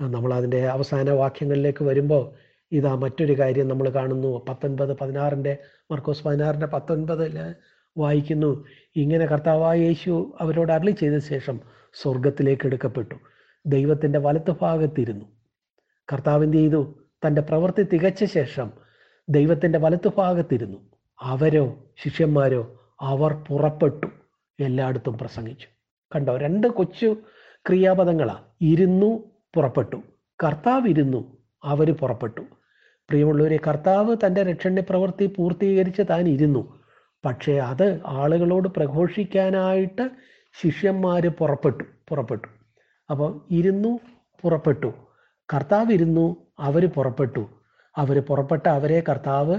നമ്മൾ അതിന്റെ അവസാന വാക്യങ്ങളിലേക്ക് വരുമ്പോൾ ഇതാ മറ്റൊരു കാര്യം നമ്മൾ കാണുന്നു. പത്തൊൻപത് പതിനാറിന്റെ മർക്കോസ് പതിനാറിന്റെ പത്തൊൻപതിൽ വായിക്കുന്നു ഇങ്ങനെ കർത്താവായ യേശു അവരോട് അരളി ചെയ്ത ശേഷം സ്വർഗത്തിലേക്ക് എടുക്കപ്പെട്ടു. ദൈവത്തിന്റെ വലത്ത് ഭാഗത്തിരുന്നു കർത്താവ് എന്ത് ചെയ്തു? തന്റെ പ്രവൃത്തി തികച്ച ശേഷം ദൈവത്തിന്റെ വലത്തുഭാഗത്തിരുന്നു അവരോ ശിഷ്യന്മാരോ അവർ പുറപ്പെട്ടു. എല്ലായിടത്തും പ്രസംഗിച്ചു. കണ്ടോ രണ്ട് കൊച്ചു ക്രിയാപദങ്ങളാണ് ഇരുന്നു പുറപ്പെട്ടു. കർത്താവ് ഇരുന്നു അവർ പുറപ്പെട്ടു. പ്രിയമുള്ളവരെ കർത്താവ് തന്റെ രക്ഷണ പ്രവൃത്തി പൂർത്തീകരിച്ച് താൻ ഇരുന്നു. പക്ഷേ അത് ആളുകളോട് പ്രഘോഷിക്കാനായിട്ട് ശിഷ്യന്മാർ പുറപ്പെട്ടു പുറപ്പെട്ടു. അപ്പോൾ ഇരുന്നു പുറപ്പെട്ടു. കർത്താവ് ഇരുന്നു അവർ പുറപ്പെട്ടു. അവർ പുറപ്പെട്ട അവരെ കർത്താവ്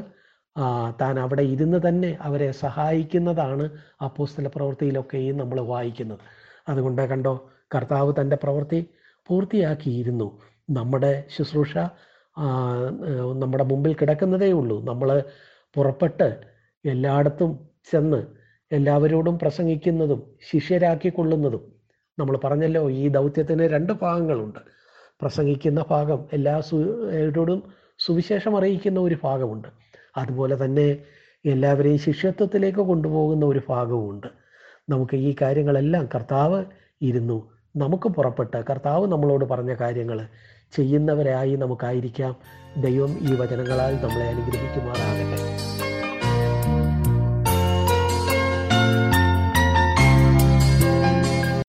താൻ അവിടെ ഇരുന്ന് തന്നെ അവരെ സഹായിക്കുന്നതാണ് അപ്പോസ്തല പ്രവൃത്തിയിലൊക്കെയും നമ്മൾ വായിക്കുന്നത്. അതുകൊണ്ട് കണ്ടോ കർത്താവ് തന്റെ പ്രവൃത്തി പൂർത്തിയാക്കിയിരുന്നു. നമ്മുടെ ശുശ്രൂഷ നമ്മുടെ മുമ്പിൽ കിടക്കുന്നതേ ഉള്ളൂ. നമ്മൾ പുറപ്പെട്ട് എല്ലായിടത്തും ചെന്ന് എല്ലാവരോടും പ്രസംഗിക്കുന്നതും ശിഷ്യരാക്കിക്കൊള്ളുന്നതും. നമ്മൾ പറഞ്ഞല്ലോ ഈ ദൗത്യത്തിന് രണ്ട് ഭാഗങ്ങളുണ്ട്. പ്രസംഗിക്കുന്ന ഭാഗം എല്ലാ സുരോടും സുവിശേഷം അറിയിക്കുന്ന ഒരു ഭാഗമുണ്ട്. അതുപോലെ തന്നെ എല്ലാവരെയും ശിഷ്യത്വത്തിലേക്ക് കൊണ്ടുപോകുന്ന ഒരു ഭാഗവുമുണ്ട്. നമുക്ക് ഈ കാര്യങ്ങളെല്ലാം കർത്താവ് ഇരുന്നു നമുക്ക് പുറപ്പെട്ട് കർത്താവ് നമ്മളോട് പറഞ്ഞ കാര്യങ്ങൾ ചെയ്യുന്നവരായി നമുക്കായിരിക്കാം. ദൈവം ഈ വചനങ്ങളാൽ നമ്മളെ അനുഗ്രഹിക്കുമാറാകട്ടെ.